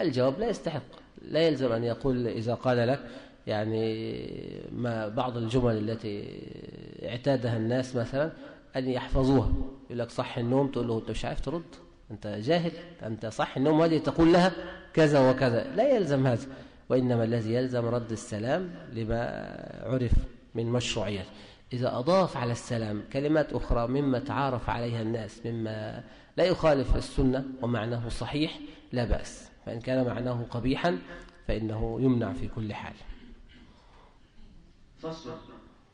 الجواب لا يستحق لا يلزم أن يقول إذا قال لك يعني ما بعض الجمل التي اعتادها الناس مثلا أن يحفظوها يقول لك صح النوم تقول له أنت مش عارف ترد أنت جاهل أنت صح النوم هذه تقول لها كذا وكذا. لا يلزم هذا وإنما الذي يلزم رد السلام لما عرف من مشروعيات. إذا أضاف على السلام كلمات أخرى مما تعارف عليها الناس مما لا يخالف السنة ومعناه صحيح لا بأس. فإن كان معناه قبيحا فإنه يمنع في كل حال. فصل.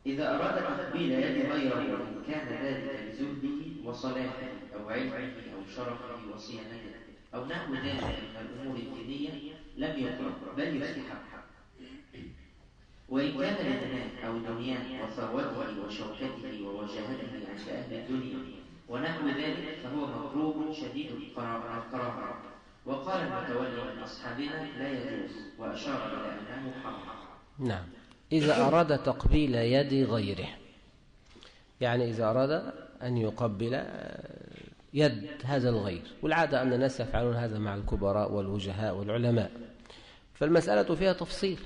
إذا أراد تقبيل يد غيره كان ذلك لزهده وصلاحه أو علمه أو شرفه وصيانته أو نحو ذلك من الأمور الدينية لم يكره بل يستحب وإن كان لدنان أو دنيان وثروته وشوكته ووجاهته عند أهل الدنيا ونحو ذلك فهو مكروه شديد الكراهة وقال المتولي من أصحابنا لا يجوز وأشار إلى أنه حرام. نعم. إذا أراد تقبيل يد غيره يعني إذا أراد أن يقبل يد هذا الغير والعادة أن الناس يفعلون هذا مع الكبراء والوجهاء والعلماء. فالمسألة فيها تفصيل.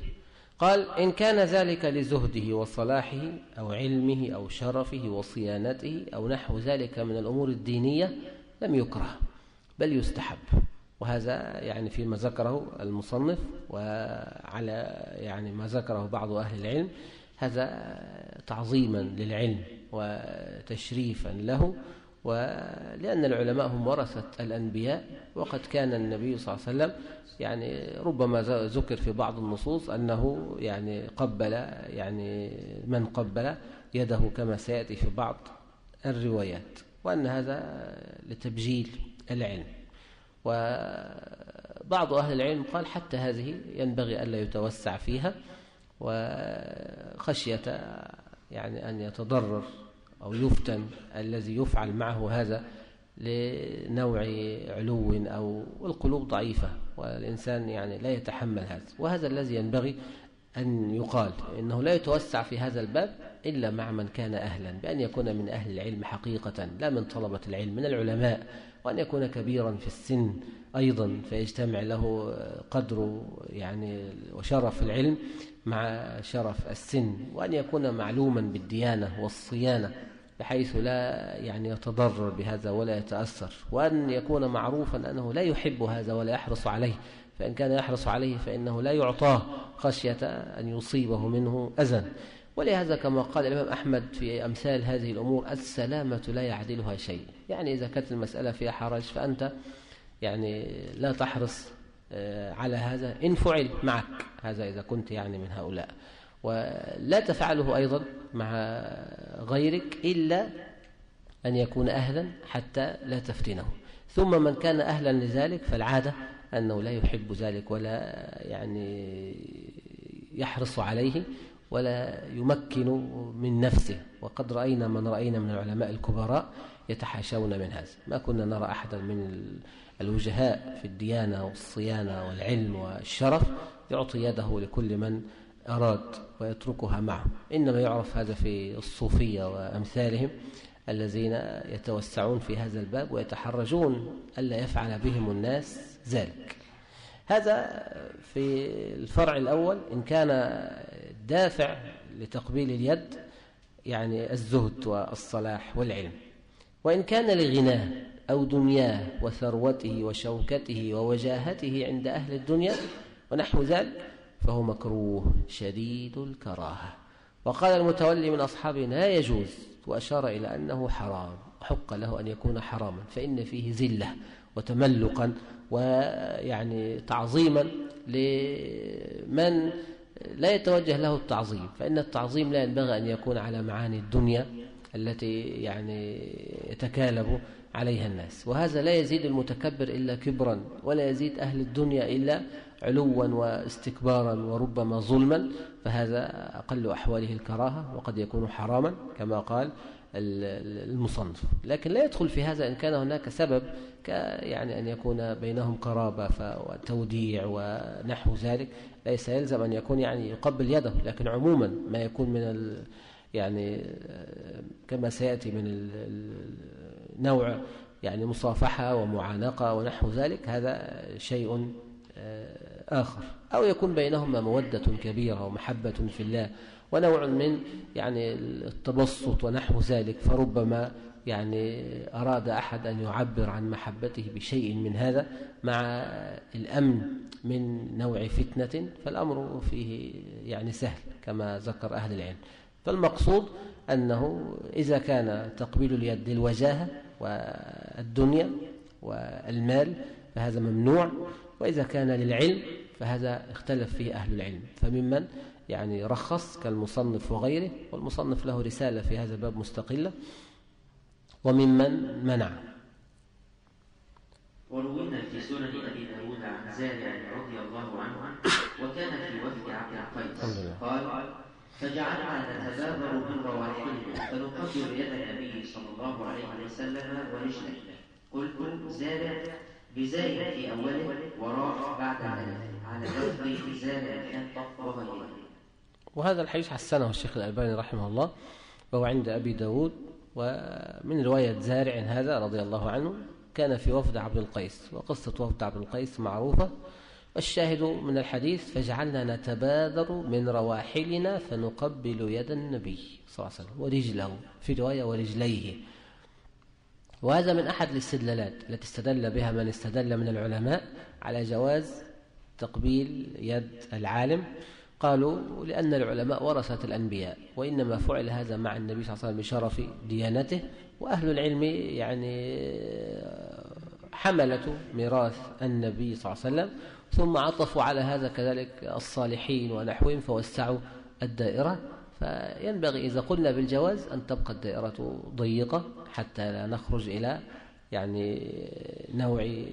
قال إن كان ذلك لزهده وصلاحه أو علمه أو شرفه وصيانته أو نحو ذلك من الأمور الدينية لم يكره بل يستحب. وهذا يعني فيما ذكره المصنف وعلى يعني ما ذكره بعض أهل العلم هذا تعظيما للعلم وتشريفا له ولأن العلماء هم ورثة الأنبياء وقد كان النبي صلى الله عليه وسلم يعني ربما ذكر في بعض النصوص أنه يعني قبل يعني من قبل يده كما سيأتي في بعض الروايات وأن هذا لتبجيل العلم. وبعض أهل العلم قال حتى هذه ينبغي ألا يتوسع فيها وخشية يعني أن يتضرر أو يفتن الذي يفعل معه هذا لنوع علو أو القلوب ضعيفة والإنسان يعني لا يتحمل هذا. وهذا الذي ينبغي أن يقال إنه لا يتوسع في هذا الباب إلا مع من كان أهلا بأن يكون من أهل العلم حقيقة لا من طلبة العلم من العلماء وأن يكون كبيرا في السن أيضا فيجتمع له قدر يعني وشرف العلم مع شرف السن وأن يكون معلوما بالديانة والصيانة بحيث لا يعني يتضرر بهذا ولا يتأثر وأن يكون معروفا أنه لا يحب هذا ولا يحرص عليه فإن كان يحرص عليه فإنه لا يعطاه خشية أن يصيبه منه أذى. ولهذا كما قال الإمام أحمد في أمثال هذه الأمور السلامة لا يعدلها شيء. يعني إذا كانت المسألة فيها حرج فأنت يعني لا تحرص آه، على هذا. إن فعل معك هذا إذا كنت يعني من هؤلاء. ولا تفعله أيضا مع غيرك إلا أن يكون أهلا حتى لا تفتنه. ثم من كان أهلا لذلك فالعادة أنه لا يحب ذلك ولا يعني يحرص عليه. ولا يمكن من نفسه. وقد رأينا من رأينا من العلماء الكبراء يتحاشون من هذا. ما كنا نرى أحدا من الوجهاء في الديانة والصيانة والعلم والشرف يعطي يده لكل من أراد ويتركها معه. إنما يعرف هذا في الصوفية وأمثالهم الذين يتوسعون في هذا الباب ويتحرجون ألا يفعل بهم الناس ذلك. هذا في الفرع الأول. إن كان دافع لتقبيل اليد يعني الزهد والصلاح والعلم. وإن كان لغناه أو دنياه وثروته وشوكته ووجاهته عند أهل الدنيا ونحو ذلك فهو مكروه شديد الكراهة. وقال المتولي من أصحابه لا يجوز. وأشار إلى أنه حرام حق له أن يكون حراما فإن فيه زلة وتملقا ويعني تعظيما لمن لا يتوجه له التعظيم فإن التعظيم لا ينبغي أن يكون على معاني الدنيا التي يعني يتكالب عليها الناس. وهذا لا يزيد المتكبر إلا كبرا ولا يزيد أهل الدنيا إلا علوا واستكبارا وربما ظلما فهذا أقل أحواله الكراهة وقد يكون حراما كما قال المصنف. لكن لا يدخل في هذا إن كان هناك سبب يعني أن يكون بينهم قرابة وتوديع ونحو ذلك. ليس يلزم أن يكون يعني يقبل يده لكن عموما ما يكون من ال يعني كما سيأتي من النوع يعني مصافحة ومعانقة ونحو ذلك هذا شيء آخر. أو يكون بينهما مودة كبيرة ومحبة في الله ونوع من يعني التبسط ونحو ذلك فربما يعني أراد أحد أن يعبر عن محبته بشيء من هذا مع الأمن من نوع فتنة فالأمر فيه يعني سهل كما ذكر أهل العلم. فالمقصود أنه إذا كان تقبيل اليد للوجاهة والدنيا والمال فهذا ممنوع وإذا كان للعلم فهذا اختلف فيه أهل العلم. فممن يعني رخص كالمصنف وغيره والمصنف له رسالة في هذا الباب مستقلة. وممن منع. وروينا في سنن أبي داود عن زارع رضي الله عنه وكان في وفد عبد القيس. قال فجعلنا نتبادر من رواحلنا فنقدر يد النبي صلى الله عليه وسلم ورجله. قلت زارع بزايد في أوله وراء بعد على لفظ زارع وغيره وهذا الحديث حسنه الشيخ الألباني رحمه الله وهو عند أبي داود. ومن رواية زارع هذا رضي الله عنه كان في وفد عبد القيس وقصة وفد عبد القيس معروفة. والشاهد من الحديث فجعلنا نتبادر من رواحلنا فنقبل يد النبي صلى الله عليه وسلم ورجله في رواية ورجليه. وهذا من أحد الاستدلالات التي استدل بها من استدل من العلماء على جواز تقبيل يد العالم. قالوا لأن العلماء ورثة الأنبياء وإنما فعل هذا مع النبي صلى الله عليه وسلم بشرف ديانته وأهل العلم يعني حملة ميراث النبي صلى الله عليه وسلم ثم عطفوا على هذا كذلك الصالحين ونحوهم فوسعوا الدائرة. فينبغي إذا قلنا بالجواز أن تبقى الدائرة ضيقة حتى لا نخرج إلى يعني نوع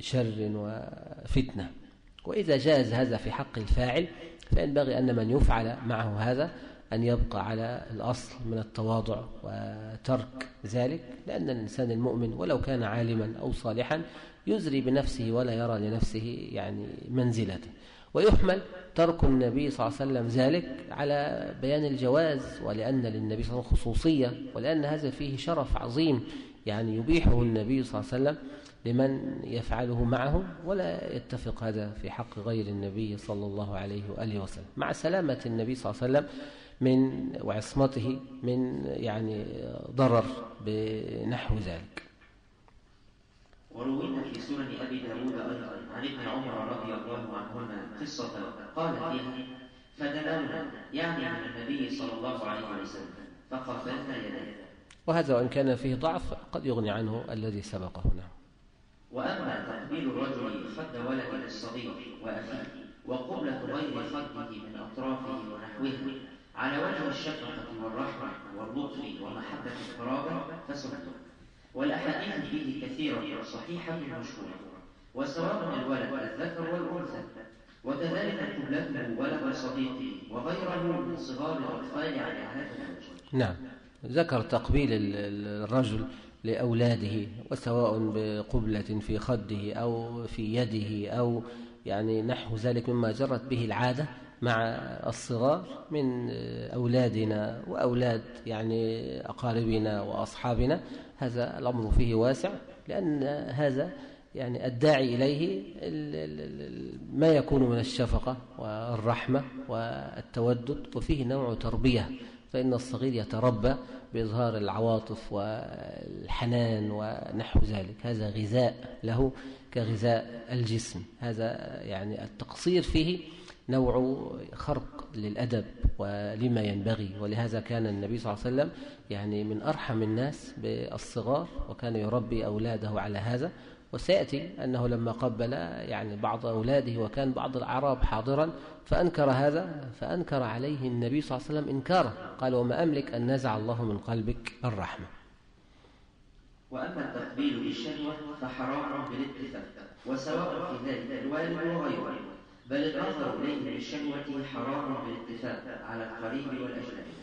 شر وفتنة. وإذا جاز هذا في حق الفاعل فينبغي أن من يفعل معه هذا أن يبقى على الأصل من التواضع وترك ذلك لأن الإنسان المؤمن ولو كان عالما أو صالحا يزري بنفسه ولا يرى لنفسه يعني منزلته ويحمل ترك النبي صلى الله عليه وسلم ذلك على بيان الجواز ولأن للنبي صلى الله عليه وسلم خصوصية ولأن هذا فيه شرف عظيم يعني يبيحه النبي صلى الله عليه وسلم لمن يفعله معه ولا يتفق هذا في حق غير النبي صلى الله عليه وآله وسلم. مع سلامة النبي صلى الله عليه وسلم من وعصمته من يعني ضرر بنحو ذلك. وروينا في سنن أبي داود أيضا عن ابن عمر رضي الله عنهما قصة قال فيها فدلونا يعني من النبي صلى الله عليه وسلم فقبلنا يديه. وهذا وإن كان فيه ضعف قد يغني عنه الذي سبقه. نعم. وأما تقبيل الرجل خد ولده الصغير وأخيه وقبلة غير خده من أطرافه ونحوه. على وجه الشفقة والرحمة واللطف ومحبة القرابة فسنته. والأحاديث فيه كثيرة صحيحة مشهورة وسواء الولد الذكر والأنثى. وكذلك قبلته ولد صديقه وغيره من صغار الأطفال على هذا الوجه. نعم. ذكر تقبيل الرجل لأولاده وسواء بقبلة في خده أو في يده أو يعني نحو ذلك مما جرت به العادة مع الصغار من أولادنا وأولاد يعني أقاربنا وأصحابنا. هذا الأمر فيه واسع لأن هذا يعني الداعي إليه ما يكون من الشفقة والرحمة والتودد وفيه نوع تربية. فإن الصغير يتربى بإظهار العواطف والحنان ونحو ذلك. هذا غذاء له كغذاء الجسم. هذا يعني التقصير فيه نوع خرق للأدب ولما ينبغي. ولهذا كان النبي صلى الله عليه وسلم يعني من أرحم الناس بالصغار وكان يربي أولاده على هذا. وسيأتي أنه لما قبل يعني بعض أولاده وكان بعض الأعراب حاضرا فأنكر هذا فأنكر عليه النبي صلى الله عليه وسلم إنكاره. قال وما أملك أن نزع الله من قلبك الرحمة. وأما التقبيل بالشهوة فحرام بالاتفاق وسواء في ذلك الوالد وغيره بل النظر إليه بالشهوة حرام بالاتفاق على القريب والأجنبي.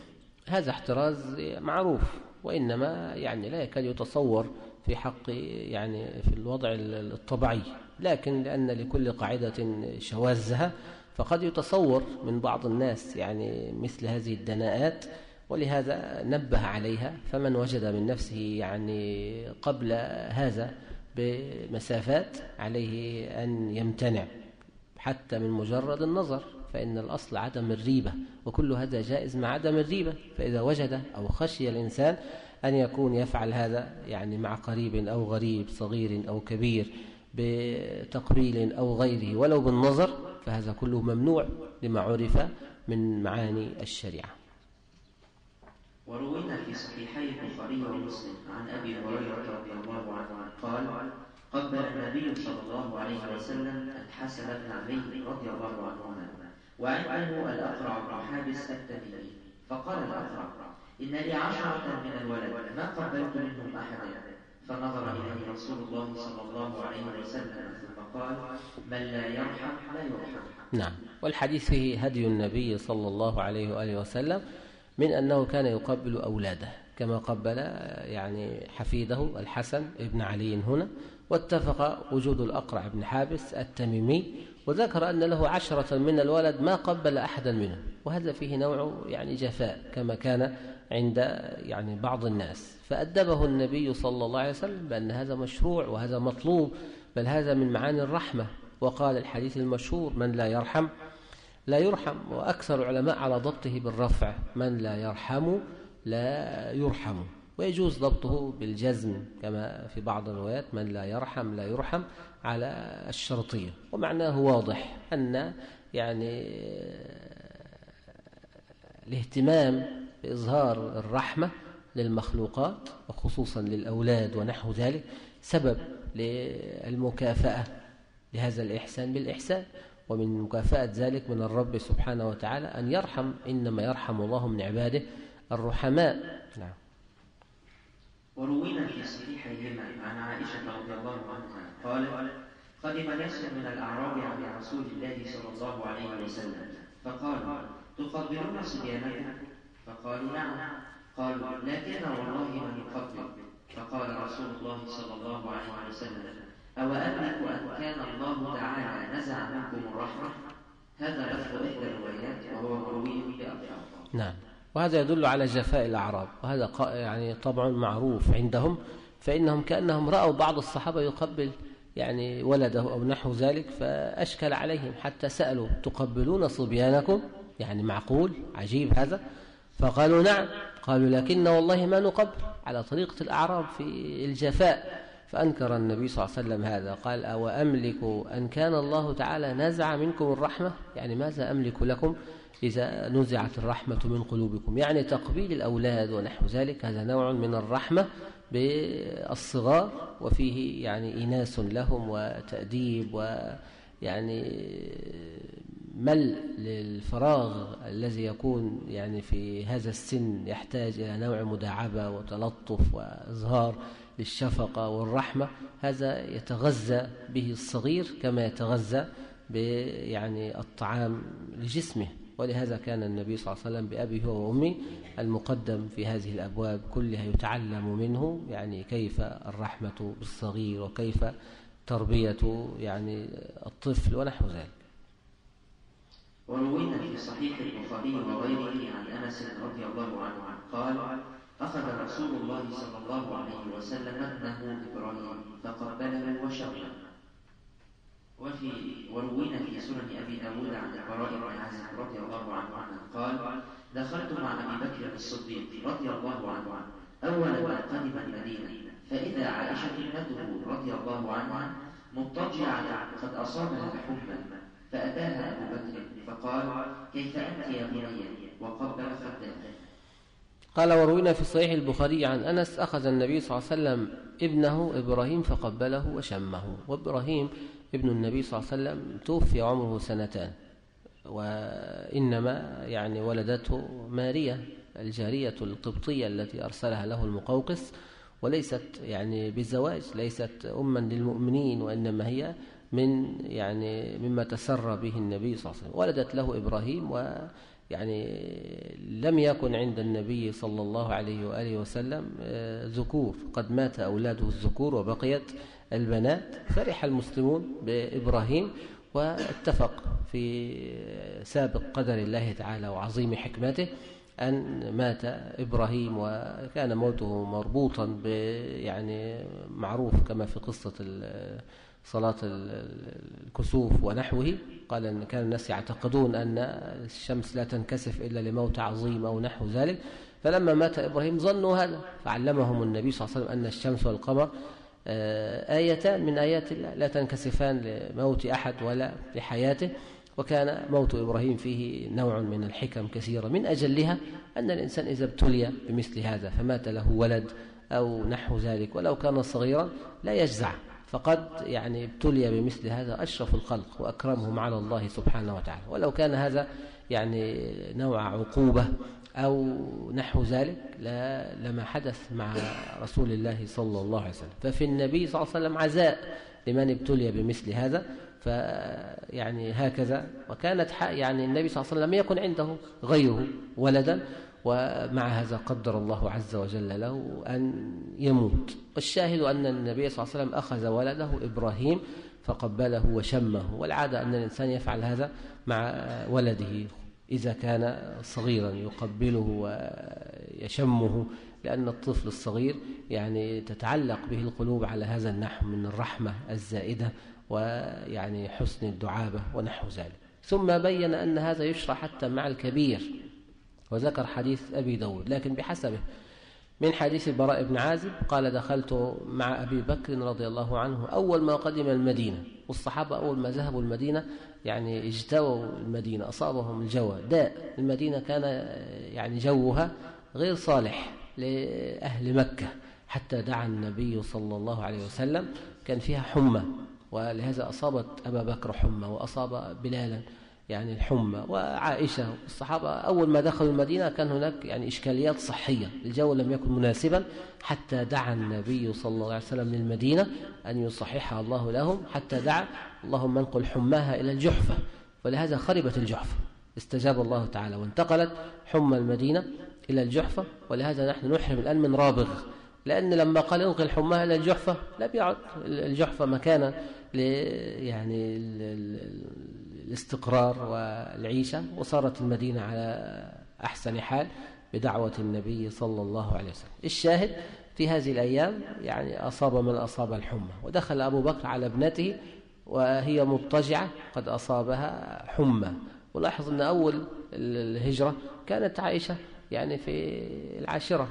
هذا احتراز معروف وإنما يعني لا يكاد يتصور في حق يعني في الوضع الطبيعي لكن لأن لكل قاعدة شواذها فقد يتصور من بعض الناس يعني مثل هذه الدناءات ولهذا نبه عليها فمن وجد من نفسه يعني قبل هذا بمسافات عليه أن يمتنع حتى من مجرد النظر. فإن الأصل عدم الريبة وكل هذا جائز مع عدم الريبة. فإذا وجد أو خشي الإنسان أن يكون يفعل هذا يعني مع قريب أو غريب صغير أو كبير بتقبيل أو غيره ولو بالنظر فهذا كله ممنوع لما عرف من معاني الشريعة. وروينا في صحيحي البخاري ومسلم عن أبي هريرة رضي الله عنه قال قبل النبي صلى الله عليه وسلم الحسن بن علي رضي الله عنهما. وعنده الأقرع حابس التميمي فقال الأقرع إن لي عشرة من الولد ما قبلت منهم أحدا. فنظر إليه رسول الله صلى الله عليه وسلم ثم قال من لا يرحم لا يرحم. نعم. والحديث فيه هدي النبي صلى الله عليه وآله وسلم من أنه كان يقبل أولاده كما قبل يعني حفيده الحسن ابن علي هنا. واتفق وجود الأقرع بن حابس التميمي وذكر أن له عشرة من الولد ما قبل أحدا منهم وهذا فيه نوع يعني جفاء كما كان عند يعني بعض الناس. فأدبه النبي صلى الله عليه وسلم بأن هذا مشروع وهذا مطلوب بل هذا من معاني الرحمة. وقال الحديث المشهور من لا يرحم لا يرحم. وأكثر العلماء على ضبطه بالرفع من لا يرحم لا يرحم. ويجوز ضبطه بالجزم كما في بعض الروايات من لا يرحم لا يرحم. على الشرطية. ومعناه واضح أن يعني الاهتمام بإظهار الرحمة للمخلوقات وخصوصا للأولاد ونحو ذلك سبب للمكافأة لهذا الإحسان بالإحسان ومن مكافأة ذلك من الرب سبحانه وتعالى أن يرحم إنما يرحم الله من عباده الرحماء. نعم. وروينا في صحيحيهما عن عائشة رضي الله عنها قال قدم ناس من الأعراب على رسول الله صلى الله عليه وسلم. فقالوا تقبلون صبيانكم فقالوا نعم. قالوا لكن والله ما نقبل فقال رسول الله صلى الله عليه وسلم أو أملك أن كان الله تعالى نزع منكم الرحمة؟ هذا لفظ إحدى الروايات وهو مروي بألفاظ نعم. وهذا يدل على جفاء الأعراب. وهذا يعني طبع معروف عندهم فإنهم كأنهم رأوا بعض الصحابة يقبل يعني ولده أو نحو ذلك فأشكل عليهم حتى سألوا تقبلون صبيانكم؟ يعني معقول؟ عجيب هذا؟ فقالوا نعم. قالوا لكن والله ما نقبل. على طريقة الأعراب في الجفاء. فأنكر النبي صلى الله عليه وسلم هذا قال أو أملك أن كان الله تعالى نزع منكم الرحمة؟ يعني ماذا أملك لكم إذا نزعت الرحمة من قلوبكم؟ يعني تقبيل الأولاد ونحو ذلك هذا نوع من الرحمة بالصغار وفيه يعني إناس لهم وتأديب ويعني مل للفراغ الذي يكون يعني في هذا السن يحتاج إلى نوع مداعبة وتلطف وإظهار. للشفقة والرحمة هذا يتغذى به الصغير كما يتغذى يعني الطعام لجسمه. ولهذا كان النبي صلى الله عليه وسلم بأبي هو وأمي المقدم في هذه الأبواب كلها يتعلم منه يعني كيف الرحمة بالصغير وكيف تربية يعني الطفل ونحو ذلك. وروينا في صحيح البخاري وغيره عن أنس رضي الله عنه قال أخذ رسول الله صلى الله عليه وسلم ابنه إبراهيم فقبله وشربه وفي وروينا في سنن أبي داود عن البراء بن عازب رضي الله عنه قال دخلت مع أبي بكر الصديق رضي الله عنه أول ما قدم المدينة فإذا عائشة ابنته رضي الله عنها مضطجعة قد أصابها حمى فأتاها أبو بكر فقال كيف أنت يا بني؟ وقبل خده قال وروينا في صحيح البخاري عن أنس أخذ النبي صلى الله عليه وسلم ابنه إبراهيم فقبله وشمه وإبراهيم ابن النبي صلى الله عليه وسلم توفي عمره سنتان وإنما يعني ولدته ماريا الجارية القبطية التي أرسلها له المقوقس وليست يعني بزواج ليست أما للمؤمنين وإنما هي من يعني مما تسر به النبي صلى الله عليه وسلم. ولدت له إبراهيم ويعني لم يكن عند النبي صلى الله عليه وآله وسلم آه، ذكور. قد مات أولاده الذكور وبقيت البنات. فرح المسلمون بإبراهيم واتفق في سابق قدر الله تعالى وعظيم حكمته أن مات إبراهيم وكان موته مربوطا يعني معروف كما في قصة صلاة الكسوف ونحوه. قال أن كان الناس يعتقدون أن الشمس لا تنكسف إلا لموت عظيم أو نحو ذلك. فلما مات إبراهيم ظنوا هذا فعلمهم النبي صلى الله عليه وسلم أن الشمس والقمر آه، آيتان من آيات الله لا تنكسفان لموت أحد ولا لحياته وكان موت إبراهيم فيه نوع من الحكم كثيرة. من أجلها أن الإنسان إذا ابتلي بمثل هذا فمات له ولد أو نحو ذلك ولو كان صغيرا لا يجزع. فقد يعني ابتلي بمثل هذا أشرف الخلق وأكرمهم على الله سبحانه وتعالى. ولو كان هذا يعني نوع عقوبة أو نحو ذلك لا لما حدث مع رسول الله صلى الله عليه وسلم. ففي النبي صلى الله عليه وسلم عزاء لمن ابتلي بمثل هذا. فيعني هكذا. وكانت يعني النبي صلى الله عليه وسلم لم يكن عنده غيره ولدا. ومع هذا قدر الله عز وجل له أن يموت. والشاهد أن النبي صلى الله عليه وسلم أخذ ولده إبراهيم فقبله وشمه. والعادة أن الإنسان يفعل هذا مع ولده إذا كان صغيرا يقبله ويشمه لأن الطفل الصغير يعني تتعلق به القلوب على هذا النحو من الرحمة الزائدة ويعني حسن الدعابة ونحو ذلك. ثم بين أن هذا يشرع حتى مع الكبير. وذكر حديث أبي داود لكن بحسبه. من حديث البراء بن عازب قال دخلت مع أبي بكر رضي الله عنه أول ما قدم المدينة. والصحابة أول ما ذهبوا المدينة يعني اجتووا المدينة أصابهم الجوى داء المدينة كان يعني جوها غير صالح لأهل مكة حتى دعا النبي صلى الله عليه وسلم كان فيها حمى ولهذا أصابت أبا بكر حمى وأصاب بلالا. يعني الحمى وعائشة والصحابة أول ما دخلوا المدينة كان هناك يعني إشكاليات صحية الجو لم يكن مناسبا حتى دعا النبي صلى الله عليه وسلم للمدينة أن يصححها الله لهم حتى دعا اللهم انقل حماها إلى الجحفة ولهذا خربت الجحفة. استجاب الله تعالى وانتقلت حمى المدينة إلى الجحفة ولهذا نحن نحرم الآن من رابغ لأن لما قال انقل حماها إلى الجحفة لم يعد الجحفة مكانا يعني الاستقرار والعيشة وصارت المدينة على أحسن حال بدعوة النبي صلى الله عليه وسلم. الشاهد في هذه الأيام يعني أصاب من أصاب الحمى ودخل أبو بكر على ابنته وهي مضطجعة قد أصابها حمى. ولاحظ أن أول الهجرة كانت عائشة يعني في العاشرة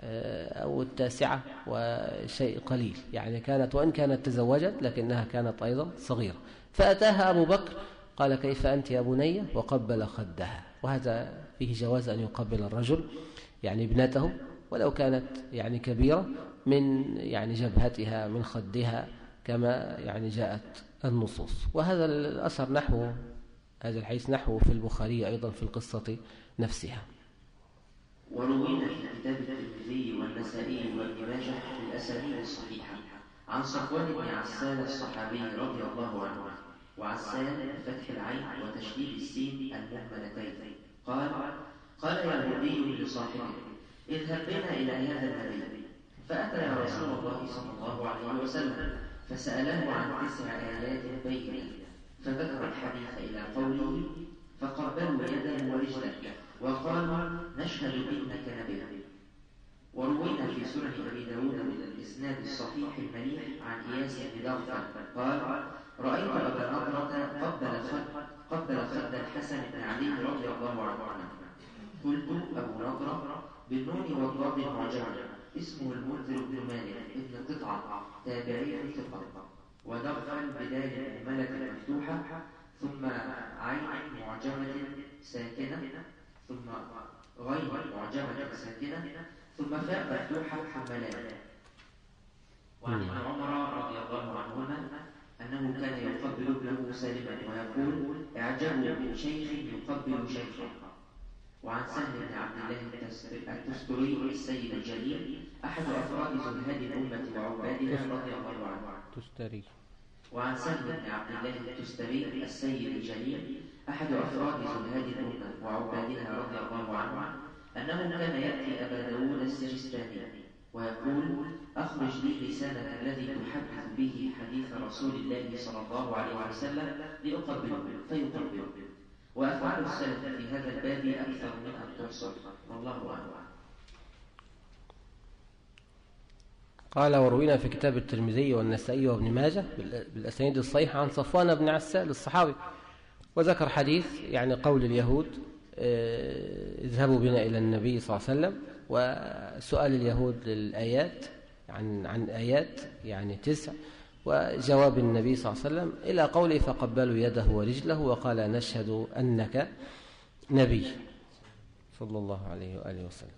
آه، أو التاسعة وشيء قليل. يعني كانت وإن كانت تزوجت لكنها كانت أيضا صغيرة. فأتاها أبو بكر قال كيف أنت يا بني؟ وقبل خدها. وهذا فيه جواز أن يقبل الرجل يعني ابنته ولو كانت يعني كبيرة من يعني جبهتها من خدها كما يعني جاءت النصوص. وهذا الأثر نحو هذا الحديث نحو في البخاري أيضا في القصة نفسها. وروينا في كتاب الترمذي والنسائي وابن ماجه في الأسانيد الصحيحة. عن صفوان بن عسال الصحابي رضي الله عنه. وعسال بفتح العين وتشديد السين المهملتين. قال قال يهودي لصاحبه اذهب بنا إلى هذا النبي فأتى رسول الله صلى الله عليه وسلم فسأله عن تسع آيات بينة. فذكر الحديث إلى قوله فقبلوا يده ورجله وقالوا نشهد إنك نبي. وروينا في سنن أبي داود من الإسناد الصحيح المليح عن إياس بن قال رأيت أبا نضرة قبل خد قبل خد الحسن بن علي رضي الله عنه. قلت أبو نضرة بالنون والضاد المعجمة. اسمه المنذر بن مالك ابن قطعة تابعي ثقة ودغفل بداية ملكة مفتوحة ثم عين معجمة ساكنة ثم غير معجمة ساكنة ثم فاء مفتوحة حملان. وعن عمر رضي الله عنهما أنه كان يقبل ابنه سالما ويقول اعجبوا من شيخ يقبل شيخا وعن سهل بن عبد الله التستري السيد الجليل أحد أفراد زهاد الأمة وعبادها رضي الله عنه. تستري وعن سهل بن عبد الله التستري السيد الجليل أحد أفراد زهاد الأمة وعبادها رضي الله عنه أنه كان يأتي أبا داود السجستاني ويقول أخرج لي لسانك الذي تحدث به حديث رسول الله صلى الله عليه وسلم لأقبله فيقبله وأفعال السلف في هذا الباب أكثر من أن تحصر. والله أعلم. قال وروينا في كتاب الترمذي والنسائي وابن ماجه بالأسانيد الصحيحة عن صفوان بن عسال الصحابي وذكر حديث يعني قول اليهود آه، اذهبوا بنا إلى النبي صلى الله عليه وسلم وسؤال اليهود للآيات عن عن آيات يعني تسع وجواب النبي صلى الله عليه وسلم إلى قوله فقبلوا يده ورجله وقال نشهد أنك نبي صلى الله عليه وآله وسلم.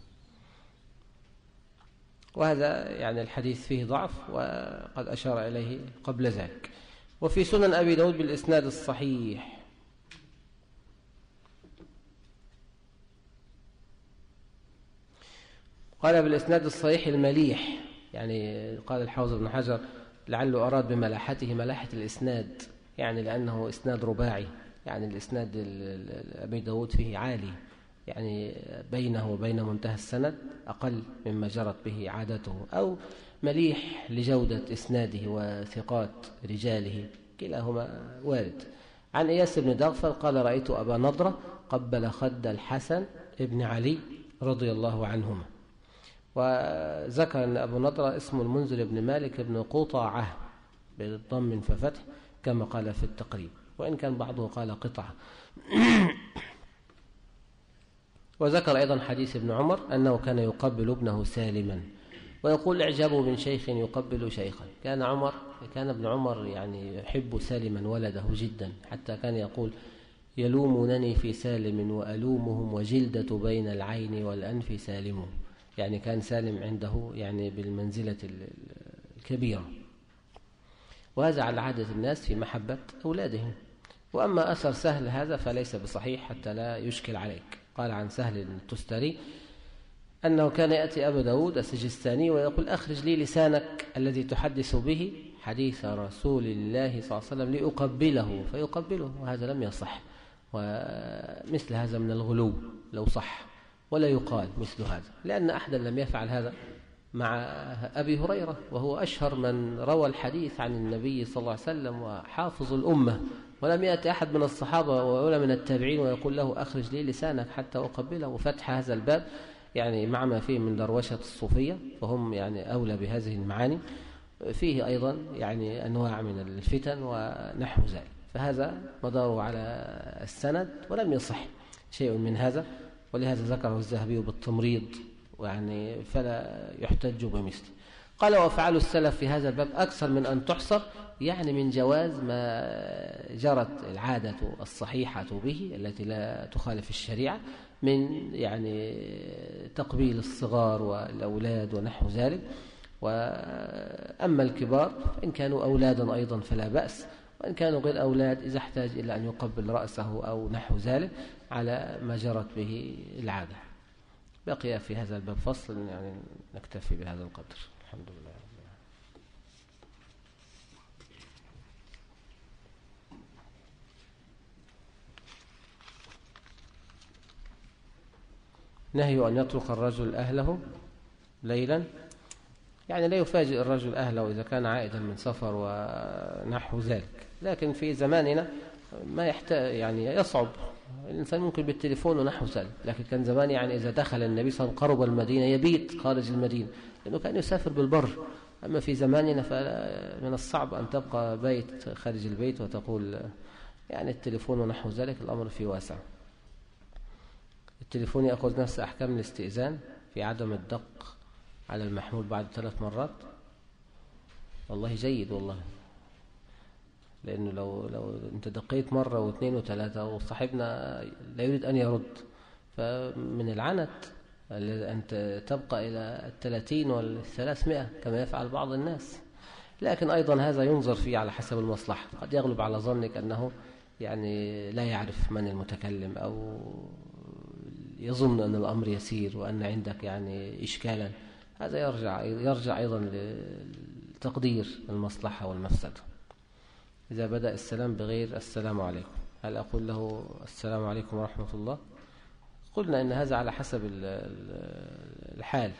وهذا يعني الحديث فيه ضعف وقد أشار إليه قبل ذلك. وفي سنن أبي داود بالإسناد الصحيح. قال بالإسناد الصحيح المليح يعني قال الحوز بن حجر لعله أراد بملاحته ملاحة الإسناد يعني لأنه إسناد رباعي يعني الإسناد أبي داود فيه عالي يعني بينه وبين منتهى السند أقل مما جرت به عادته أو مليح لجودة إسناده وثقات رجاله كلاهما وارد. عن إياس بن دغفل قال رأيت أبا نضرة قبل خد الحسن ابن علي رضي الله عنهما. وذكر أن أبو نضرة اسمه المنذر بن مالك بن قطعة بالضم ففتح كما قال في التقريب. وإن كان بعضه قال قطعة. وذكر أيضا حديث ابن عمر أنه كان يقبل ابنه سالما ويقول اعجبوا من شيخ يقبل شيخا. كان عمر كان ابن عمر يعني يحب سالما ولده جدا حتى كان يقول يلومونني في سالم وألومهم وجلدة بين العين والأنف سالم يعني كان سالم عنده يعني بالمنزلة الكبيرة. وهذا على عادة الناس في محبة أولادهم. وأما أثر سهل هذا فليس بصحيح حتى لا يشكل عليك. قال عن سهل التستري أنه كان يأتي أبو داود السجستاني ويقول أخرج لي لسانك الذي تحدث به حديث رسول الله صلى الله عليه وسلم لأقبله فيقبله وهذا لم يصح. ومثل هذا من الغلو لو صح. ولا يقال مثل هذا لأن أحدا لم يفعل هذا مع أبي هريرة وهو أشهر من روى الحديث عن النبي صلى الله عليه وسلم وحافظ الأمة. ولم يأتي أحد من الصحابة ولا من التابعين ويقول له أخرج لي لسانك حتى أقبله وفتح هذا الباب يعني مع ما فيه من دروشة الصوفية فهم يعني أولى بهذه المعاني. فيه أيضا يعني أنواع من الفتن ونحو ذلك. فهذا مداره على السند ولم يصح شيء من هذا. ولهذا ذكره الذهبي بالتمريض يعني فلا يحتج بمثله. قال وفعل السلف في هذا الباب أكثر من أن تحصر يعني من جواز ما جرت العادة الصحيحة به التي لا تخالف الشريعة من يعني تقبيل الصغار والأولاد ونحو ذلك. وأما الكبار إن كانوا أولادا أيضا فلا بأس وإن كانوا غير أولاد إذا احتاج إلى أن يقبل رأسه أو نحو ذلك على ما جرت به العادة. بقي في هذا الباب فصل يعني نكتفي بهذا القدر. الحمد لله نهي أن يترك الرجل أهله ليلا؟ يعني لا يفاجئ الرجل أهله إذا كان عائدا من سفر ونحو ذلك. لكن في زماننا ما يحتاج يعني يصعب. الإنسان ممكن بالتليفون ونحو ذلك. لكن كان زمان يعني إذا دخل النبي صلى الله عليه وسلم قرب المدينة يبيت خارج المدينة. لأنه كان يسافر بالبر. أما في زماننا فمن الصعب أن تبقى بيت خارج البيت وتقول يعني التليفون ونحو ذلك الأمر فيه واسع. التليفون يأخذ نفس أحكام الاستئذان في عدم الدق. على المحمول بعد ثلاث مرات؟ والله جيد والله. لأنه لو, لو أنت دقيت مرة واثنين وثلاثة وصاحبنا لا يريد أن يرد فمن العنت أن تبقى إلى الثلاثين والثلاثمائة كما يفعل بعض الناس. لكن أيضا هذا ينظر فيه على حسب المصلحة. قد يغلب على ظنك أنه يعني لا يعرف من المتكلم أو يظن أن الأمر يسير وأن عندك يعني إشكالا. هذا يرجع يرجع أيضا لتقدير المصلحة والمفسدة إذا بدأ السلام بغير السلام عليكم. هل أقول له السلام عليكم ورحمة الله؟ قلنا إن هذا على حسب الحال.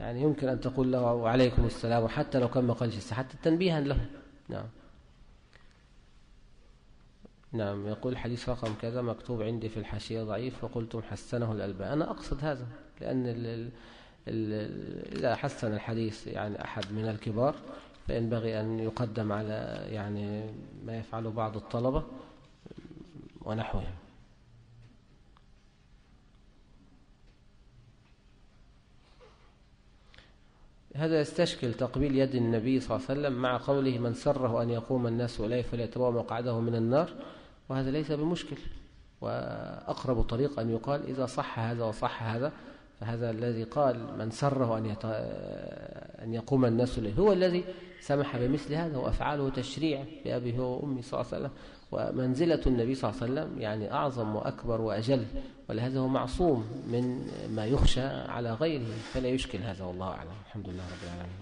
يعني يمكن أن تقول له وعليكم السلام وحتى لو كان ما قالش حتى تنبيها له. نعم. نعم يقول حديث رقم كذا مكتوب عندي في الحاشية ضعيف وقلتم حسنه الألبان أنا أقصد هذا لأن إذا حسن الحديث يعني أحد من الكبار فينبغي أن يقدم على يعني ما يفعله بعض الطلبة ونحوهم هذا يستشكل تقبيل يد النبي صلى الله عليه وسلم مع قوله من سره أن يقوم الناس إليه فليتبوأ مقعده من النار وهذا ليس بمشكل. وأقرب طريق أن يقال إذا صح هذا وصح هذا فهذا الذي قال من سره أن, يت... أن يقوم الناس إليه. هو الذي سمح بمثل هذا وأفعاله تشريع بأبيه وأمي صلى الله عليه وسلم. ومنزلة النبي صلى الله عليه وسلم يعني أعظم وأكبر وأجل. ولهذا هو معصوم من ما يخشى على غيره فلا يشكل هذا والله أعلم. الحمد لله رب العالمين.